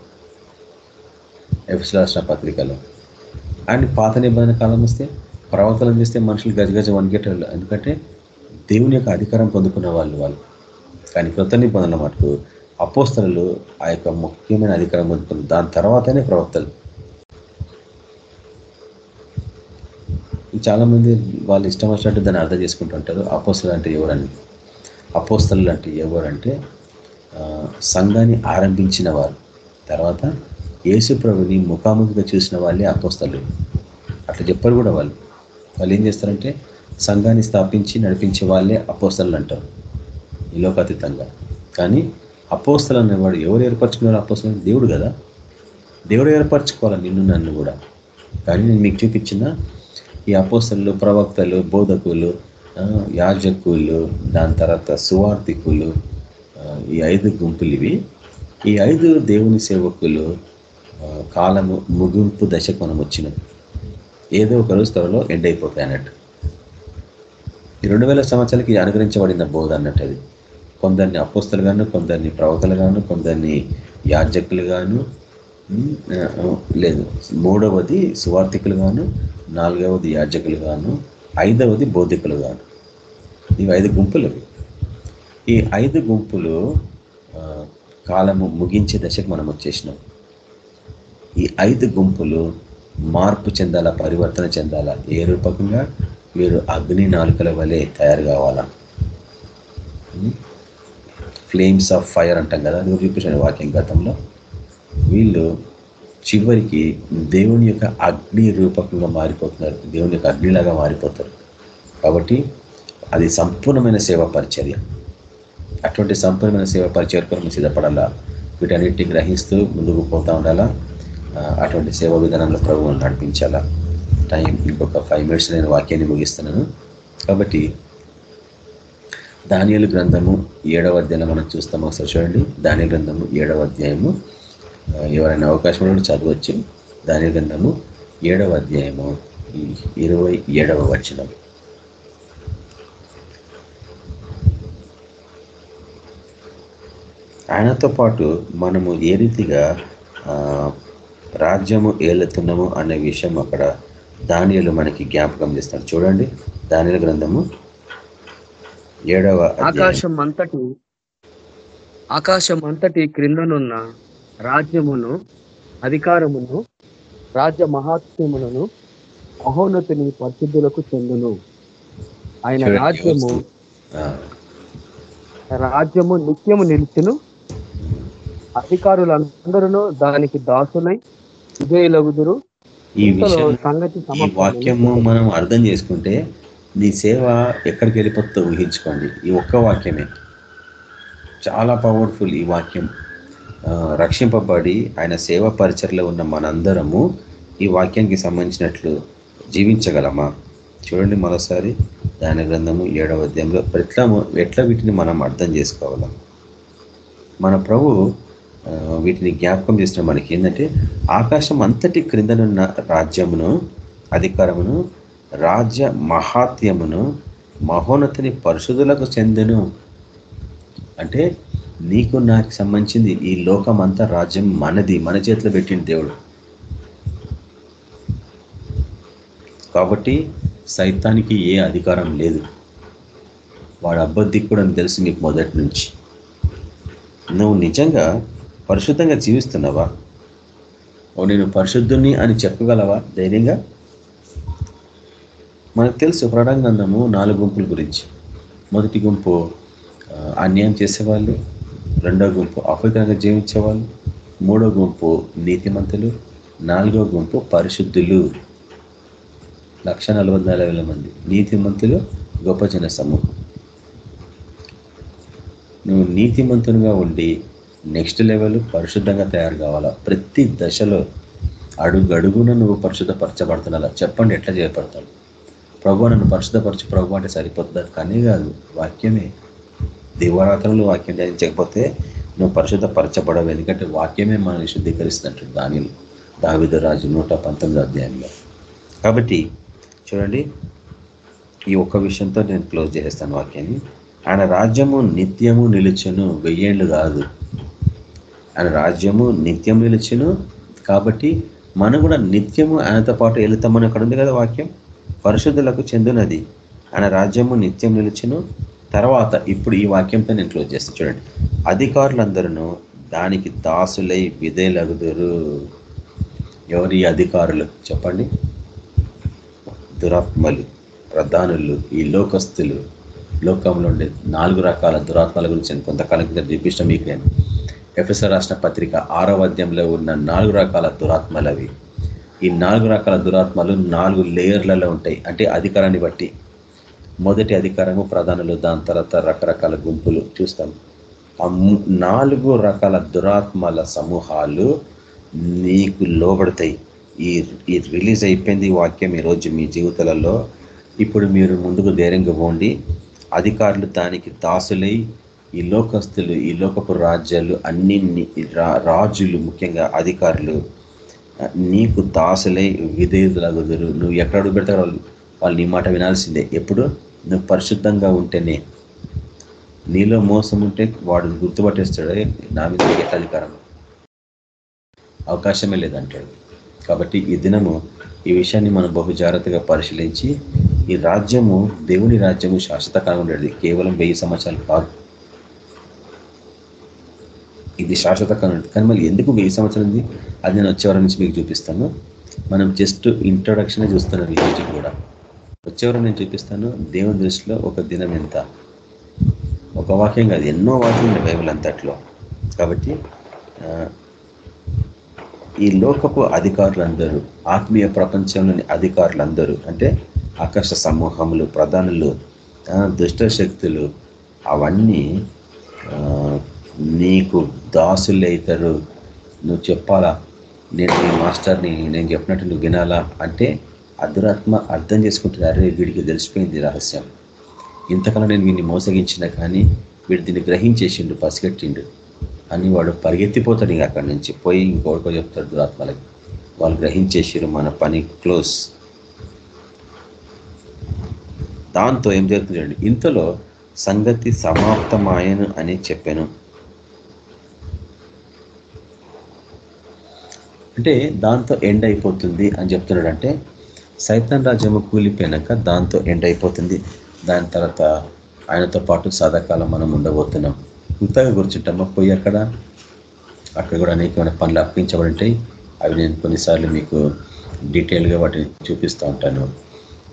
ఎఫ్స్లాసిన పత్రికలో. అండ్ పాత నిబంధన కాలం వస్తే ప్రవక్తలను చేస్తే మనుషులు గజగజ వణిగేటోళ్ళు ఎందుకంటే దేవుని యొక్క అధికారం పొందుకున్న వాళ్ళు వాళ్ళు. కానీ కృత నిబంధనల మటుకు అపోస్తలు ఆ యొక్క ముఖ్యమైన అధికారం పొందుకున్నారు దాని తర్వాతనే ప్రవక్తలు. చాలా మంది వాళ్ళు ఇష్టం వచ్చినట్టు దాన్ని అర్థం చేసుకుంటుంటారు. అపోస్తలు అంటే ఎవరని అపోస్తలు అంటే ఎవరంటే సంఘాన్ని ఆరంభించిన వారు తర్వాత యేసు ప్రభుని ముఖాముఖిగా చూసిన వాళ్ళే అపోస్తలు. అట్లా చెప్పారు కూడా వాళ్ళు. వాళ్ళు ఏం చేస్తారంటే సంఘాన్ని స్థాపించి నడిపించే వాళ్ళే అపోస్తలు అంటారు. ఈ లోకాతీతంగా. కానీ అపోస్తలు అనేవాడు ఎవరు ఏర్పరచుకున్నారు అపోస్తలు? దేవుడు కదా. దేవుడు ఏర్పరచుకోవాలి నిన్ను నన్ను కూడా. కానీ నేను మీకు చూపించిన ఈ అపోసలు ప్రవక్తలు బోధకులు యాజకులు దాని తర్వాత సువార్థికులు ఈ ఐదు గుంపులు ఇవి ఈ ఐదు దేవుని సేవకులు కాలము ముగింపు దశకు మనం వచ్చినాం ఏదో ఒక రోజు త్వరలో ఎండ్ అయిపోతాయి అన్నట్టు. ఈ రెండు వేల సంవత్సరాలకి అనుగ్రహించబడిన బోధ అన్నట్టు అది. కొందరిని అపోస్తలు గాను కొందరిని ప్రవక్తలు గాను కొందరిని యాజకులు గాను లేదు. మూడవది సువార్థికులు గాను నాలుగవది యాజకులు గాను ఐదవది బోధికులు గాను ఇవి ఐదు గుంపులు ఈ ఐదు గుంపులు కాలము ముగించే దశకు మనం వచ్చేసినాం. ఈ ఐదు గుంపులు మార్పు చెందాలా పరివర్తన చెందాలా? ఏ రూపకంగా? మీరు అగ్ని నాలుకల వలె తయారు కావాలా? ఫ్లేమ్స్ ఆఫ్ ఫైర్ అంటాం కదా అది చూపించాను వాక్యం గతంలో. వీళ్ళు చివరికి దేవుని యొక్క అగ్ని రూపకంగా మారిపోతున్నారు. దేవుని యొక్క అగ్నిలాగా మారిపోతారు. కాబట్టి అది సంపూర్ణమైన సేవా పరిచర్య. అటువంటి సంపూర్ణమైన సేవా పరిచయ కొరకు సిద్ధపడాలా? వీటన్నిటిని గ్రహిస్తూ ముందుకు పోతా ఉండాలా? అటువంటి సేవా విధానంలో ప్రభుత్వం నడిపించాలా? టైం ఇంకొక ఫైవ్ మినిట్స్ నేను వాక్యాన్ని ముగిస్తున్నాను. కాబట్టి దానియలు గ్రంథము ఏడవ అధ్యాయంలో మనం చూస్తాం. ఒకసారి చూడండి. దాని గ్రంథము ఏడవ అధ్యాయము ఎవరైనా అవకాశం ఉంటే చదవచ్చు. దాని గ్రంథము ఏడవ అధ్యాయము ఇరవై ఏడవ వచనం. ఆయనతో పాటు మనము ఏ రీతిగా ఆ, రాజ్యము ఏలుతున్నాము అనే విషయం అక్కడ దానియలు మనకి జ్ఞాపకం చేస్తారు. చూడండి దానిల గ్రంథము ఏడవ ఆకాశం అంతటి ఆకాశం అంతటి క్రిందనున్న రాజ్యమును అధికారమును రాజ్య మహాత్మ్యములను మహోన్నతుని పరిశుద్ధులకు చెందును. ఆయన రాజ్యము రాజ్యము నిత్యము నిలిచును. అధికారులందరూ దానికి దాసులై విజయులగుదురు ఈ సంగతి వాక్యము మనం అర్థం చేసుకుంటే నీ సేవ ఎక్కడికి వెళ్ళిపోతుందో ఊహించుకోండి. ఈ ఒక్క వాక్యమే. చాలా పవర్ఫుల్ ఈ వాక్యం. రక్షింపబడి ఆయన సేవా పరిచయలో ఉన్న మనందరము ఈ వాక్యానికి సంబంధించినట్లు జీవించగలమా? చూడండి మరోసారి దాని గ్రంథము ఏడవ అధ్యాయంలో ఎట్లా ఎట్లా వీటిని మనం అర్థం చేసుకోవాలా? మన ప్రభు వీటిని జ్ఞాపకం చేసిన మనకి ఏంటంటే ఆకాశం అంతటి క్రిందనున్న రాజ్యమును అధికారమును రాజ్య మహాత్యమును మహోన్నతిని పరిశుద్ధులకు చెందును. అంటే నీకు నాకు సంబంధించింది ఈ లోకం అంతా రాజ్యం మనది మన చేతిలో పెట్టింది దేవుడు. కాబట్టి సైతానికి ఏ అధికారం లేదు. వాడు అబద్ధిక్కుడని తెలుసు నీకు మొదటి నుంచి. నువ్వు నిజంగా పరిశుద్ధంగా జీవిస్తున్నావా? ఓ నేను పరిశుద్ధుని అని చెప్పగలవా ధైర్యంగా? మనకు తెలుసు ప్రణాంగంధము నాలుగు గుంపుల గురించి. మొదటి గుంపు అన్యాయం చేసేవాళ్ళు రెండో గుంపు అపవిత్రంగా జీవించేవాళ్ళు మూడో గుంపు నీతిమంతులు నాలుగో గుంపు పరిశుద్ధులు. లక్ష నలభై వేల మంది నీతిమంతులు గొప్ప జన సమూహం. నువ్వు నీతిమంతునిగా ఉండి నెక్స్ట్ లెవెల్ పరిశుద్ధంగా తయారు కావాలా? ప్రతి దశలో అడుగు అడుగున నువ్వు పరిశుద్ధపరచబడుతున్నా చెప్పండి ఎట్లా చేయబడతావు ప్రభు నన్ను పరిశుద్ధపరచు ప్రభు అంటే సరిపోతుంది? కానీ కాదు వాక్యమే దివరాత్రులు వాక్యం ధ్యానించకపోతే నువ్వు పరిశుద్ధపరచబడవు. ఎందుకంటే వాక్యమే మనల్ని శుద్ధీకరిస్తున్నట్టు దానిలో. దావిద రాజు నూట పంతొమ్మిది అధ్యాయంలో. కాబట్టి చూడండి ఈ ఒక్క విషయంతో నేను క్లోజ్ చేస్తాను వాక్యాన్ని. ఆయన రాజ్యము నిత్యము నిలుచును వెయ్యేళ్ళు కాదు. ఆయన రాజ్యము నిత్యం నిలుచును కాబట్టి మనం కూడా నిత్యము ఆయనతో పాటు వెళుతామని అక్కడ ఉంది కదా వాక్యం. పరిశుద్ధులకు చెందినది. ఆయన రాజ్యము నిత్యం నిలుచును తర్వాత ఇప్పుడు ఈ వాక్యంతో నేను క్లోజ్ చేస్తాను చూడండి. అధికారులందరూ దానికి దాసులై విధేలగుదురు ఎవరి అధికారులు? చెప్పండి. దురాత్మలు ప్రధానులు ఈ లోకస్తులు. లోకంలో ఉండే నాలుగు రకాల దురాత్మల గురించి నేను కొంతకాలం కింద చూపించిన మీకు నేను. ఎఫ్ఎస్ఆర్ రాష్ట్ర పత్రిక ఆరవ అధ్యాయంలో ఉన్న నాలుగు రకాల దురాత్మలు అవి ఈ నాలుగు రకాల దురాత్మలు నాలుగు లేయర్లలో ఉంటాయి. అంటే అధికారాన్ని బట్టి మొదటి అధికారము ప్రధానులు దాని తర్వాత రకరకాల గుంపులు చూస్తాం. ఆ నాలుగు రకాల దురాత్మల సమూహాలు నీకు లోబడతాయి. ఈ ఈ రిలీజ్ అయిపోయింది ఈ వాక్యం ఈరోజు మీ జీవితాలలో. ఇప్పుడు మీరు ముందుకు ధైర్యంగా పోండి. అధికారులు దానికి దాసులై ఈ లోకస్తులు ఈ లోకపు రాజ్యాలు అన్ని రా- రాజులు ముఖ్యంగా అధికారులు నీకు దాసులై విధేయులగుదురు. నువ్వు ఎక్కడ అడుగు పెడతారో వాళ్ళు వాళ్ళు నీ మాట వినాల్సిందే. ఎప్పుడు? నువ్వు పరిశుద్ధంగా ఉంటేనే నీలో మోసం ఉంటే వాడు గుర్తుపట్టేస్తాడు నా మీద ఏకాధికారం అవకాశమే లేదంటాడు. కాబట్టి ఈ దినము ఈ విషయాన్ని మనం బహు జాగ్రత్తగా పరిశీలించి ఈ రాజ్యము దేవుని రాజ్యము శాశ్వత కాలం ఉండేది. కేవలం వెయ్యి సంవత్సరాలు కాదు. ఇది శాశ్వత కాలం కానీ మళ్ళీ ఎందుకు వెయ్యి సంవత్సరాలు ఉంది? అది నేను వచ్చే వారం నుంచి మీకు చూపిస్తాను. మనం జస్ట్ ఇంట్రొడక్షన్ చూస్తున్నాం ఈ రోజు కూడా. వచ్చే నేను చూపిస్తాను. దేవుని దృష్టిలో ఒక దినం ఎంత? ఒక వాక్యం కాదు ఎన్నో వాక్యం ఉన్నాయి బైబిల్ అంతట్లో. కాబట్టి ఈ లోకపు అధికారులందరూ ఆత్మీయ ప్రపంచంలోని అధికారులందరూ అంటే ఆకాశ సమూహములు ప్రధానులు దుష్ట శక్తులు అవన్నీ నీకు దాసులు అవుతారు నువ్వు చెప్పాలా? నేను నీ మాస్టర్ని నేను చెప్పినట్టు నువ్వు వినాలా? అంటే అదురాత్మ అర్థం చేసుకుంటున్నారే వీడికి తెలిసిపోయింది రహస్యం. ఇంతకాలం నేను వీడిని మోసగించిన కానీ వీడు దీన్ని గ్రహించేసిండు పసిగట్టిండు. అని వాడు పరిగెత్తిపోతాడు ఇంకా అక్కడి నుంచి. పోయి ఇంకోటికో చెప్తాడు దురాత్మలకి. వాళ్ళు గ్రహించేసారు మన పని క్లోజ్. దాంతో ఏం జరుగుతుంది ఇంతలో సంగతి సమాప్తమాయను అని చెప్పాను. అంటే దాంతో ఎండ్ అయిపోతుంది అని చెప్తున్నాడు అంటే సైతాన్ రాజ్యము కూలిపోయినాక దాంతో ఎండ్ అయిపోతుంది. దాని తర్వాత ఆయనతో పాటు సదాకాలం మనం ఉండబోతున్నాం. ఇంతగా కూర్చుంటామా పోయి అక్కడ. అక్కడ కూడా అనేకమైన పనులు అప్పించబడి ఉంటాయి. అవి నేను కొన్నిసార్లు మీకు డీటెయిల్గా వాటిని చూపిస్తూ ఉంటాను.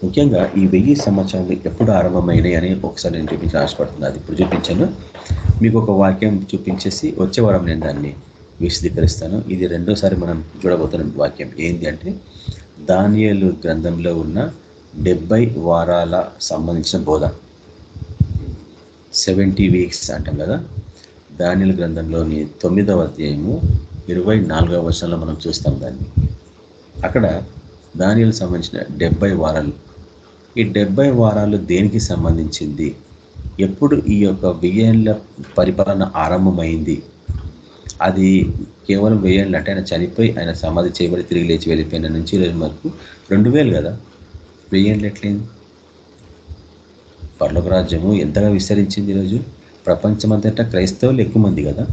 ముఖ్యంగా ఈ వెయ్యి సంవత్సరాలు ఎప్పుడు ఆరంభమైనాయి అని ఒకసారి నేను చూపించిన ఆశపడుతుంది అది ఇప్పుడు చూపించాను. మీకు ఒక వాక్యం చూపించేసి వచ్చే వారం నేను దాన్ని విశదీకరిస్తాను. ఇది రెండోసారి మనం చూడబోతున్న వాక్యం. ఏంటి అంటే దానియలు గ్రంథంలో ఉన్న డెబ్బై వారాల సంబంధించిన బోధ. సెవెంటీ వీక్స్ అంటాం కదా. దానియలు గ్రంథంలోని తొమ్మిదవ అధ్యాయము ఇరవై నాలుగవ వర్షంలో మనం చూస్తాం దాన్ని. అక్కడ దానియలు సంబంధించిన డెబ్బై వారాలు. ఈ డెబ్బై వారాలు దేనికి సంబంధించింది? ఎప్పుడు ఈ యొక్క బియ్యంల పరిపాలన ఆరంభమైంది? అది కేవలం వెయ్యేళ్ళు అంటే ఆయన చనిపోయి ఆయన సమాధి చేయబడి తిరిగి లేచి వెళ్ళిపోయిన నుంచి ఈరోజు వరకు రెండు వేలు కదా? వెయ్యేళ్ళు ఎట్లయింది? పర్లోక రాజ్యము ఎంతగా విస్తరించింది ఈరోజు? ప్రపంచమంతటా క్రైస్తవులు ఎక్కువ మంది కదా?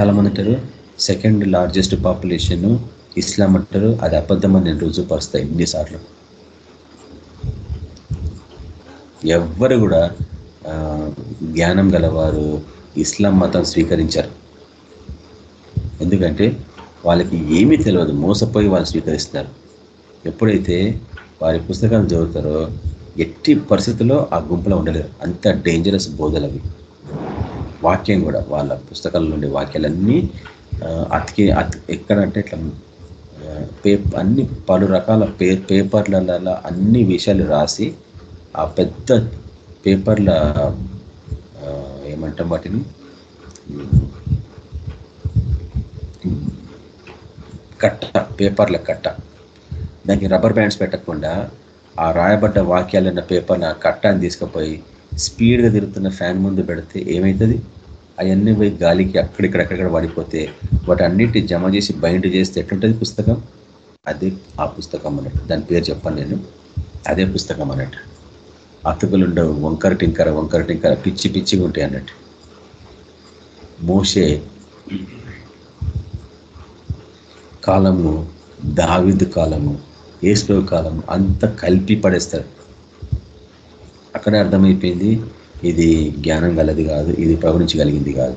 చాలామంది అంటారు సెకండ్ లార్జెస్ట్ పాపులేషన్ ఇస్లాం అంటారు అది అబద్ధమని నేను రుజువుపరుస్తాయి ఇన్నిసార్లు ఎవ్వరు కూడా జ్ఞానం గలవారు ఇస్లాం మతం స్వీకరించారు. ఎందుకంటే వాళ్ళకి ఏమీ తెలియదు మోసపోయి వాళ్ళు స్వీకరిస్తారు. ఎప్పుడైతే వారి పుస్తకాలు చదువుతారో ఎట్టి పరిస్థితుల్లో ఆ గుంపులో ఉండలేరు. అంత డేంజరస్ బోధలు అవి. వాక్యం కూడా వాళ్ళ పుస్తకాల నుండి వాక్యాలన్నీ అతికి అతి ఎక్కడంటే ఇట్లా పే అన్ని పలు రకాల పే పేపర్లలో అన్ని విషయాలు రాసి ఆ పెద్ద పేపర్ల ఏమంటాం వాటిని? కట్ట పేపర్ల కట్ట. దానికి రబ్బర్ బ్యాండ్స్ పెట్టకుండా ఆ రాయబడ్డ వాక్యాలు ఉన్న పేపర్ నా కట్టాన్ని తీసుకుపోయి స్పీడ్గా తిరుగుతున్న ఫ్యాన్ ముందు పెడితే ఏమవుతుంది అవన్నీ పోయి గాలికి అక్కడిక్కడక్కడ పడిపోతే వాటి అన్నిటి జమ చేసి బైండ్ చేస్తే ఎట్లుంటుంది పుస్తకం? అదే ఆ పుస్తకం అన్నట్టు. దాని పేరు చెప్పాను నేను. అదే పుస్తకం అన్నట్టు. అతుకులు ఉండవు వంకర టింకర వంకర టింకర పిచ్చి పిచ్చిగా ఉంటాయి అన్నట్టు. మోసే కాలము దావిదు కాలము ఏసుప్రభు కాలము అంత కలిపి పడేస్తాడు అక్కడే అర్థమైపోయింది ఇది జ్ఞానం గలది కాదు ఇది ప్రవహించగలిగింది కలిగింది కాదు.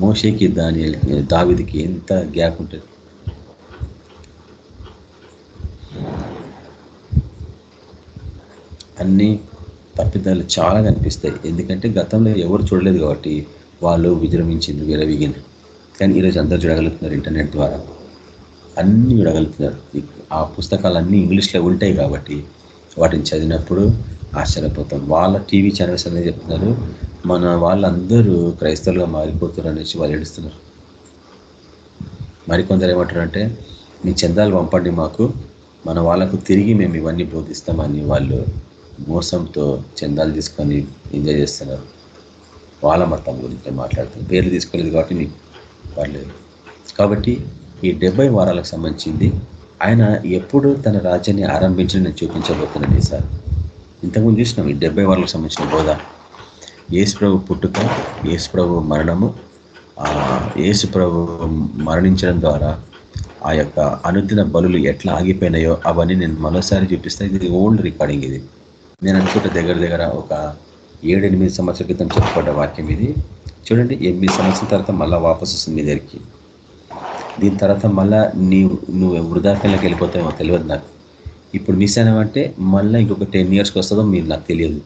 మోషేకి దాని దావిదికి ఎంత గ్యాప్ ఉంటుంది? అన్ని తప్పిదాలు చాలా కనిపిస్తాయి. ఎందుకంటే గతంలో ఎవరు చూడలేదు కాబట్టి వాళ్ళు విజృంభించింది విరవిగిన కానీ ఈరోజు అందరూ చూడగలుగుతున్నారు ఇంటర్నెట్ ద్వారా. అన్నీ విడగలుగుతున్నారు ఆ పుస్తకాలు అన్నీ ఇంగ్లీష్లో ఉంటాయి కాబట్టి వాటిని చదివినప్పుడు ఆశ్చర్యపోతాం. వాళ్ళ టీవీ ఛానల్స్ అనేది చెప్తున్నారు. మన వాళ్ళందరూ క్రైస్తవులుగా మారిపోతారు అనేసి వాళ్ళు ఏడుస్తున్నారు. మరికొందరు ఏమంటారంటే మీ చందాలు పంపండి మాకు. మన వాళ్ళకు తిరిగి మేము ఇవన్నీ బోధిస్తామని వాళ్ళు మోసంతో చందాలు తీసుకొని ఎంజాయ్ చేస్తున్నారు. వాళ్ళ మతం గురించి మాట్లాడుతున్నారు. పేర్లు తీసుకోలేదు కాబట్టి నీకు పర్లేదు కాబట్టి ఈ డెబ్బై వారాలకు సంబంధించింది. ఆయన ఎప్పుడు తన రాజ్యాన్ని ఆరంభించి నేను చూపించబోతున్నాను ఈసారి ఇంతకుముందు చూసినాం ఈ డెబ్బై వారాలకు సంబంధించిన బోధ. ఏసుప్రభు పుట్టుక ఏసుప్రభు మరణము ఏసుప్రభు మరణించడం ద్వారా ఆ యొక్క అనుదిన బలులు ఎట్లా ఆగిపోయినాయో అవన్నీ నేను మరోసారి చూపిస్తే. ఇది ఓల్డ్ రికార్డింగ్ ఇది. నేను అనుకుంటే దగ్గర దగ్గర ఒక ఏడెనిమిది సంవత్సరాల క్రితం చెప్పబడ్డ వాక్యం ఇది. చూడండి ఎనిమిది సంవత్సరాల తర్వాత మళ్ళీ వాపసు వస్తుంది మీ దగ్గరికి. దీని తర్వాత మళ్ళా నీ నువ్వు వృధాప్యంలోకి వెళ్ళిపోతావేమో తెలియదు నాకు. ఇప్పుడు మిస్ అయినామంటే మళ్ళీ ఇంకొక టెన్ ఇయర్స్కి వస్తుందో మీరు నాకు తెలియదు.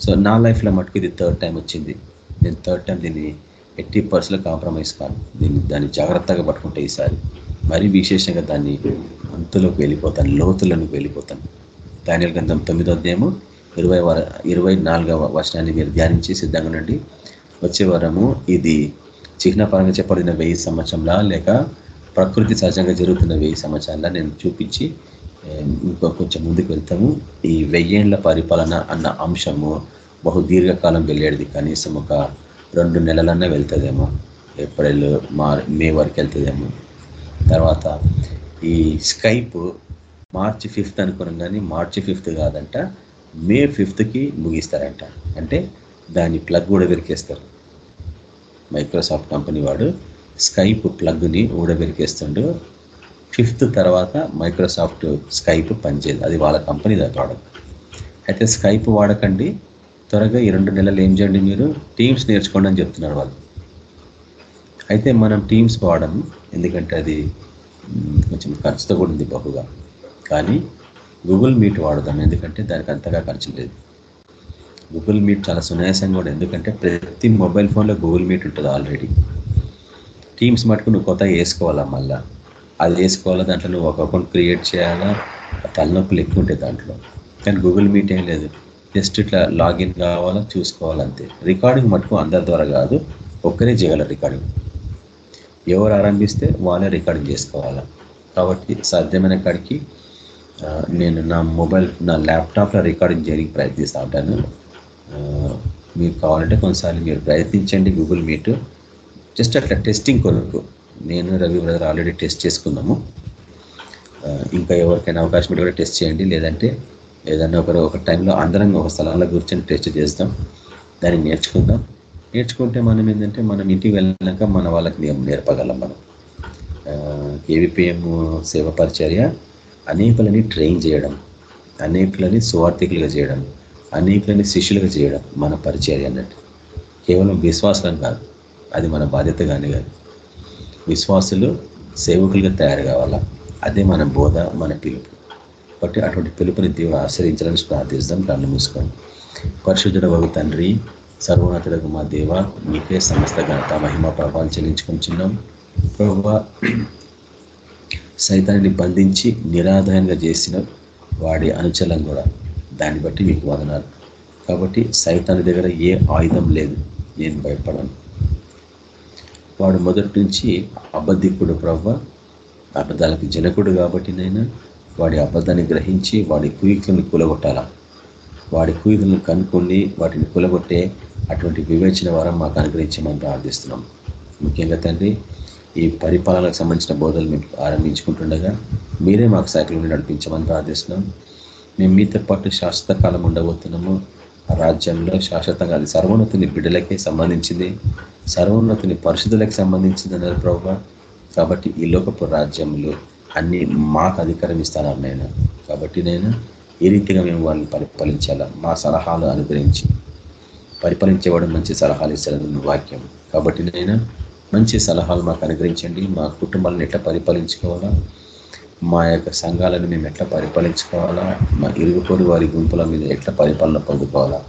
సో నా లైఫ్లో మటుకు ఇది థర్డ్ టైం వచ్చింది. నేను థర్డ్ టైం దీన్ని ఎట్టి పర్సన్లో కాంప్రమైజ్ కాను. దీన్ని దాన్ని జాగ్రత్తగా పట్టుకుంటే ఈసారి. మరీ విశేషంగా దాన్ని అంతులోకి వెళ్ళిపోతాను లోతులోకి వెళ్ళిపోతాను. ధాన్యాల గ్రంథం తొమ్మిదో అధ్యాయము ఇరవై వర ఇరవై నాలుగవ వర్షాన్ని మీరు ధ్యానించి సిద్ధంగా ఉండండి. వచ్చే వారము ఇది చిహ్నపరంగా చెప్పబడిన వెయ్యి సంవత్సరంలా లేక ప్రకృతి సహజంగా జరుగుతున్న వెయ్యి సంవత్సరాల నేను చూపించి ఇంకో కొంచెం ముందుకు వెళ్తాము. ఈ వెయ్యేండ్ల పరిపాలన అన్న అంశము బహు దీర్ఘకాలం వెళ్ళేది. కనీసం ఒక రెండు నెలలన్నా వెళ్తుందేమో. ఏప్రిల్ మార్ మే వరకు వెళ్తుందేమో. తర్వాత ఈ స్కైప్ మార్చి ఫిఫ్త్ అనుకున్నాం కానీ మార్చి ఫిఫ్త్ కాదంట మే ఫిఫ్త్కి ముగిస్తారంట. అంటే దాని ప్లగ్ కూడా వెరికేస్తారు. మైక్రోసాఫ్ట్ కంపెనీ వాడు స్కైప్ ప్లగ్ని ఊడబెరికేస్తుండు. ఫిఫ్త్ తర్వాత మైక్రోసాఫ్ట్ స్కైప్ పనిచేయదు. అది వాళ్ళ కంపెనీ ప్రోడక్ట్ అయితే స్కైప్ వాడకండి. త్వరగా ఈ రెండు నెలలు ఏం చేయండి మీరు? టీమ్స్ నేర్చుకోండి అని చెప్తున్నారు వాళ్ళు. అయితే మనం టీమ్స్ వాడడం ఎందుకంటే అది కొంచెం ఖర్చుతో కూడా ఉంది బహుగా. కానీ గూగుల్ మీట్ వాడదాం ఎందుకంటే దానికి అంతగా ఖర్చు లేదు. గూగుల్ మీట్ చాలా సునాయాసంగా కూడా ఎందుకంటే ప్రతి మొబైల్ ఫోన్లో గూగుల్ మీట్ ఉంటుంది ఆల్రెడీ టీమ్స్ మటుకు నువ్వు కొత్తగా వేసుకోవాలా మళ్ళా? అది వేసుకోవాలా? దాంట్లో నువ్వు ఒక అకౌంట్ క్రియేట్ చేయాలా? తలనొప్పులు ఎక్కువ ఉంటాయి దాంట్లో. కానీ గూగుల్ మీట్ ఏం లేదు. జస్ట్ ఇట్లా లాగిన్ కావాలా? చూసుకోవాలంతే రికార్డింగ్ మటుకు అందరి ద్వారా కాదు ఒక్కరే చేయాలి రికార్డింగ్ ఎవరు ఆరంభిస్తే వాళ్ళే రికార్డింగ్ చేసుకోవాలా? కాబట్టి సాధ్యమైన కాడికి నేను నా మొబైల్ నా ల్యాప్టాప్లో రికార్డింగ్ చేయడానికి ప్రయత్నిస్తూ ఉంటాను. మీకు కావాలంటే కొన్నిసార్లు మీరు ప్రయత్నించండి గూగుల్ మీట్ జస్ట్ అట్లా టెస్టింగ్ కొరకు. నేను రవి బ్రదర్ ఆల్రెడీ టెస్ట్ చేసుకున్నాము. ఇంకా ఎవరికైనా అవకాశం ఉంటే కూడా టెస్ట్ చేయండి. లేదంటే ఏదైనా ఒకరు ఒక టైంలో అందరం ఒక స్థలంలో కూర్చొని టెస్ట్ చేస్తాం. దాన్ని నేర్చుకుందాం. నేర్చుకుంటే మనం ఏంటంటే మనం ఇంటికి వెళ్ళాక మన వాళ్ళకి నేర్- నేర్పగలం మనం. కేవీపీఎం సేవ పరిచర్య అనేకులని ట్రైన్ చేయడం. అనేకులని సువార్థికులుగా చేయడం. అనేకులని శిష్యులుగా చేయడం మన పరిచర్య అన్నట్టు. కేవలం విశ్వాసం కాదు అది మన బాధ్యత కానీ కాదు. విశ్వాసులు సేవకులుగా తయారు కావాలా? అదే మన బోధ మన పిలుపు. కాబట్టి అటువంటి పిలుపుని దేవుడు ఆశ్రయించాలని ప్రార్థిస్తాం కళ్ళు మూసుకోండి. పరిశుద్ధుడ వగు తండ్రి సర్వోన్నతుడకు మా దేవ మీకే సమస్త ఘనత మహిమ ప్రభావం చెల్లించుకుంటున్నాం. ప్రభు సైతాన్ని బంధించి నిరాధాయంగా చేసిన వాడి అనుచలం కూడా దాన్ని బట్టి మీకు వదనాలు. కాబట్టి సైతాన్ దగ్గర ఏ ఆయుధం లేదు. నేను భయపడను. వాడు మొదటి నుంచి అబద్ధికుడు ప్రవ్వ. అబద్ధాలకు జనకుడు కాబట్టి నైనా వాడి అబద్ధాన్ని గ్రహించి వాడి కుయుక్లను కూలగొట్టాలా? వాడి కుయుకులను కనుక్కొని వాటిని కూలగొట్టే అటువంటి వివేచన వరం మాకు అనుగ్రహించమని ప్రార్థిస్తున్నాం. ముఖ్యంగా తండ్రి ఈ పరిపాలనకు సంబంధించిన బోధలు మేము ఆరంభించుకుంటుండగా మీరే మాకు సైకిల్ నడిపించమని ప్రార్థిస్తున్నాం. మేము మీతో పాటు శాశ్వత కాలం ఉండబోతున్నాము రాజ్యంలో శాశ్వతంగా అది సర్వోన్నతుని బిడ్డలకే సంబంధించింది సర్వోన్నతుని పరిశుద్ధులకు సంబంధించింది అన్నారు ప్రభావ కాబట్టి ఈ లోకపు రాజ్యములు అన్ని మాకు అధికారం ఇస్తాను నేను కాబట్టి నేను ఏ రీతిగా మేము వాళ్ళని పరిపాలించాలా? మా సలహాలు అనుగ్రహించి పరిపాలించేవాడు మంచి సలహాలు ఇస్తారని వాక్యం. కాబట్టి నేను మంచి సలహాలు మాకు అనుగ్రహించండి. మా కుటుంబాలను ఎట్లా పరిపాలించుకోవాలా? మా యొక్క సంఘాలను మేము ఎట్లా పరిపాలించుకోవాలా? మా ఇరుగుపొరి వారి గుంపుల మీద ఎట్లా పరిపాలన పొందుకోవాలా?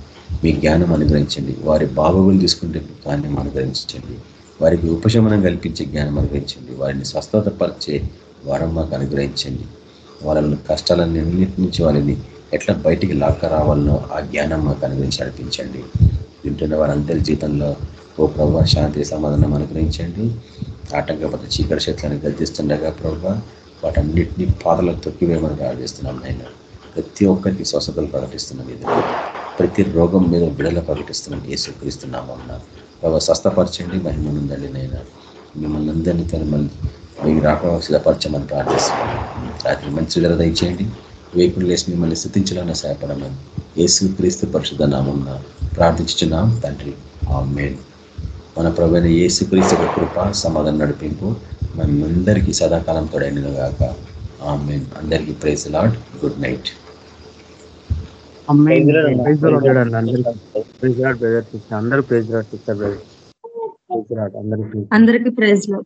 మీ జ్ఞానం అనుగ్రహించండి. వారి బాగోగులు తీసుకుంటే జ్ఞానం అనుగ్రహించండి. వారికి ఉపశమనం కల్పించే జ్ఞానం అనుగ్రహించండి. వారిని స్వస్థతపరిచే వరం మాకు అనుగ్రహించండి. వాళ్ళని కష్టాలన్నింటి నుంచి వాళ్ళని ఎట్లా బయటికి లాక్క రావాలనో ఆ జ్ఞానం మాకు అనుగ్రహించి నడిపించండి. వింటున్న వారందరి జీవితంలో ఓ ప్రభు శాంతి సమాధానం అనుగ్రహించండి. ఆటంకపత చీకటి శక్తులను గర్తిస్తుండగా ప్రభావ వాటన్నిటినీ పాదలకు తొక్కివేయమని ప్రార్థిస్తున్నాం నాయన. ప్రతి ఒక్కరికి స్వస్థతలు ప్రకటిస్తున్నాం ఇది ప్రతి రోగం మీద బిడల ప్రకటిస్తున్నాం. ఏసు క్రీస్తున్నాం అన్న ప్రభావ స్వస్థపరచండి మహిమనుందండి నైనా మిమ్మల్ని అందరినీ తను మళ్ళీ మీకు రాక సిద్ధపరచమని ప్రార్థిస్తున్నాం. రాత్రి మంచి ధర దయచేయండి. వేకులు లేసి మిమ్మల్ని స్థుతించాలని సహాయపడమని యేసు క్రీస్తు పరిశుద్ధ నామం ప్రార్థించున్నాం తండ్రి ఆమెన్. మన ప్రభుత్వ యేసు క్రీస్తు కృప సమాధానం నడిపింపు మనందరికీ సదాకాలం తోడైన గాక. ఆమెన్. అందరికీ ప్రైజ్ లాడ్ గుడ్ నైట్. అమ్మాయి ప్రైజ్ లార్డ్. చూడండి అందరికీ. Praise lord brother sister. అందరూ ప్రైజ్ సిస్టర్ లార్డ్ అందరికీ. అందరికి ప్రైజ్లో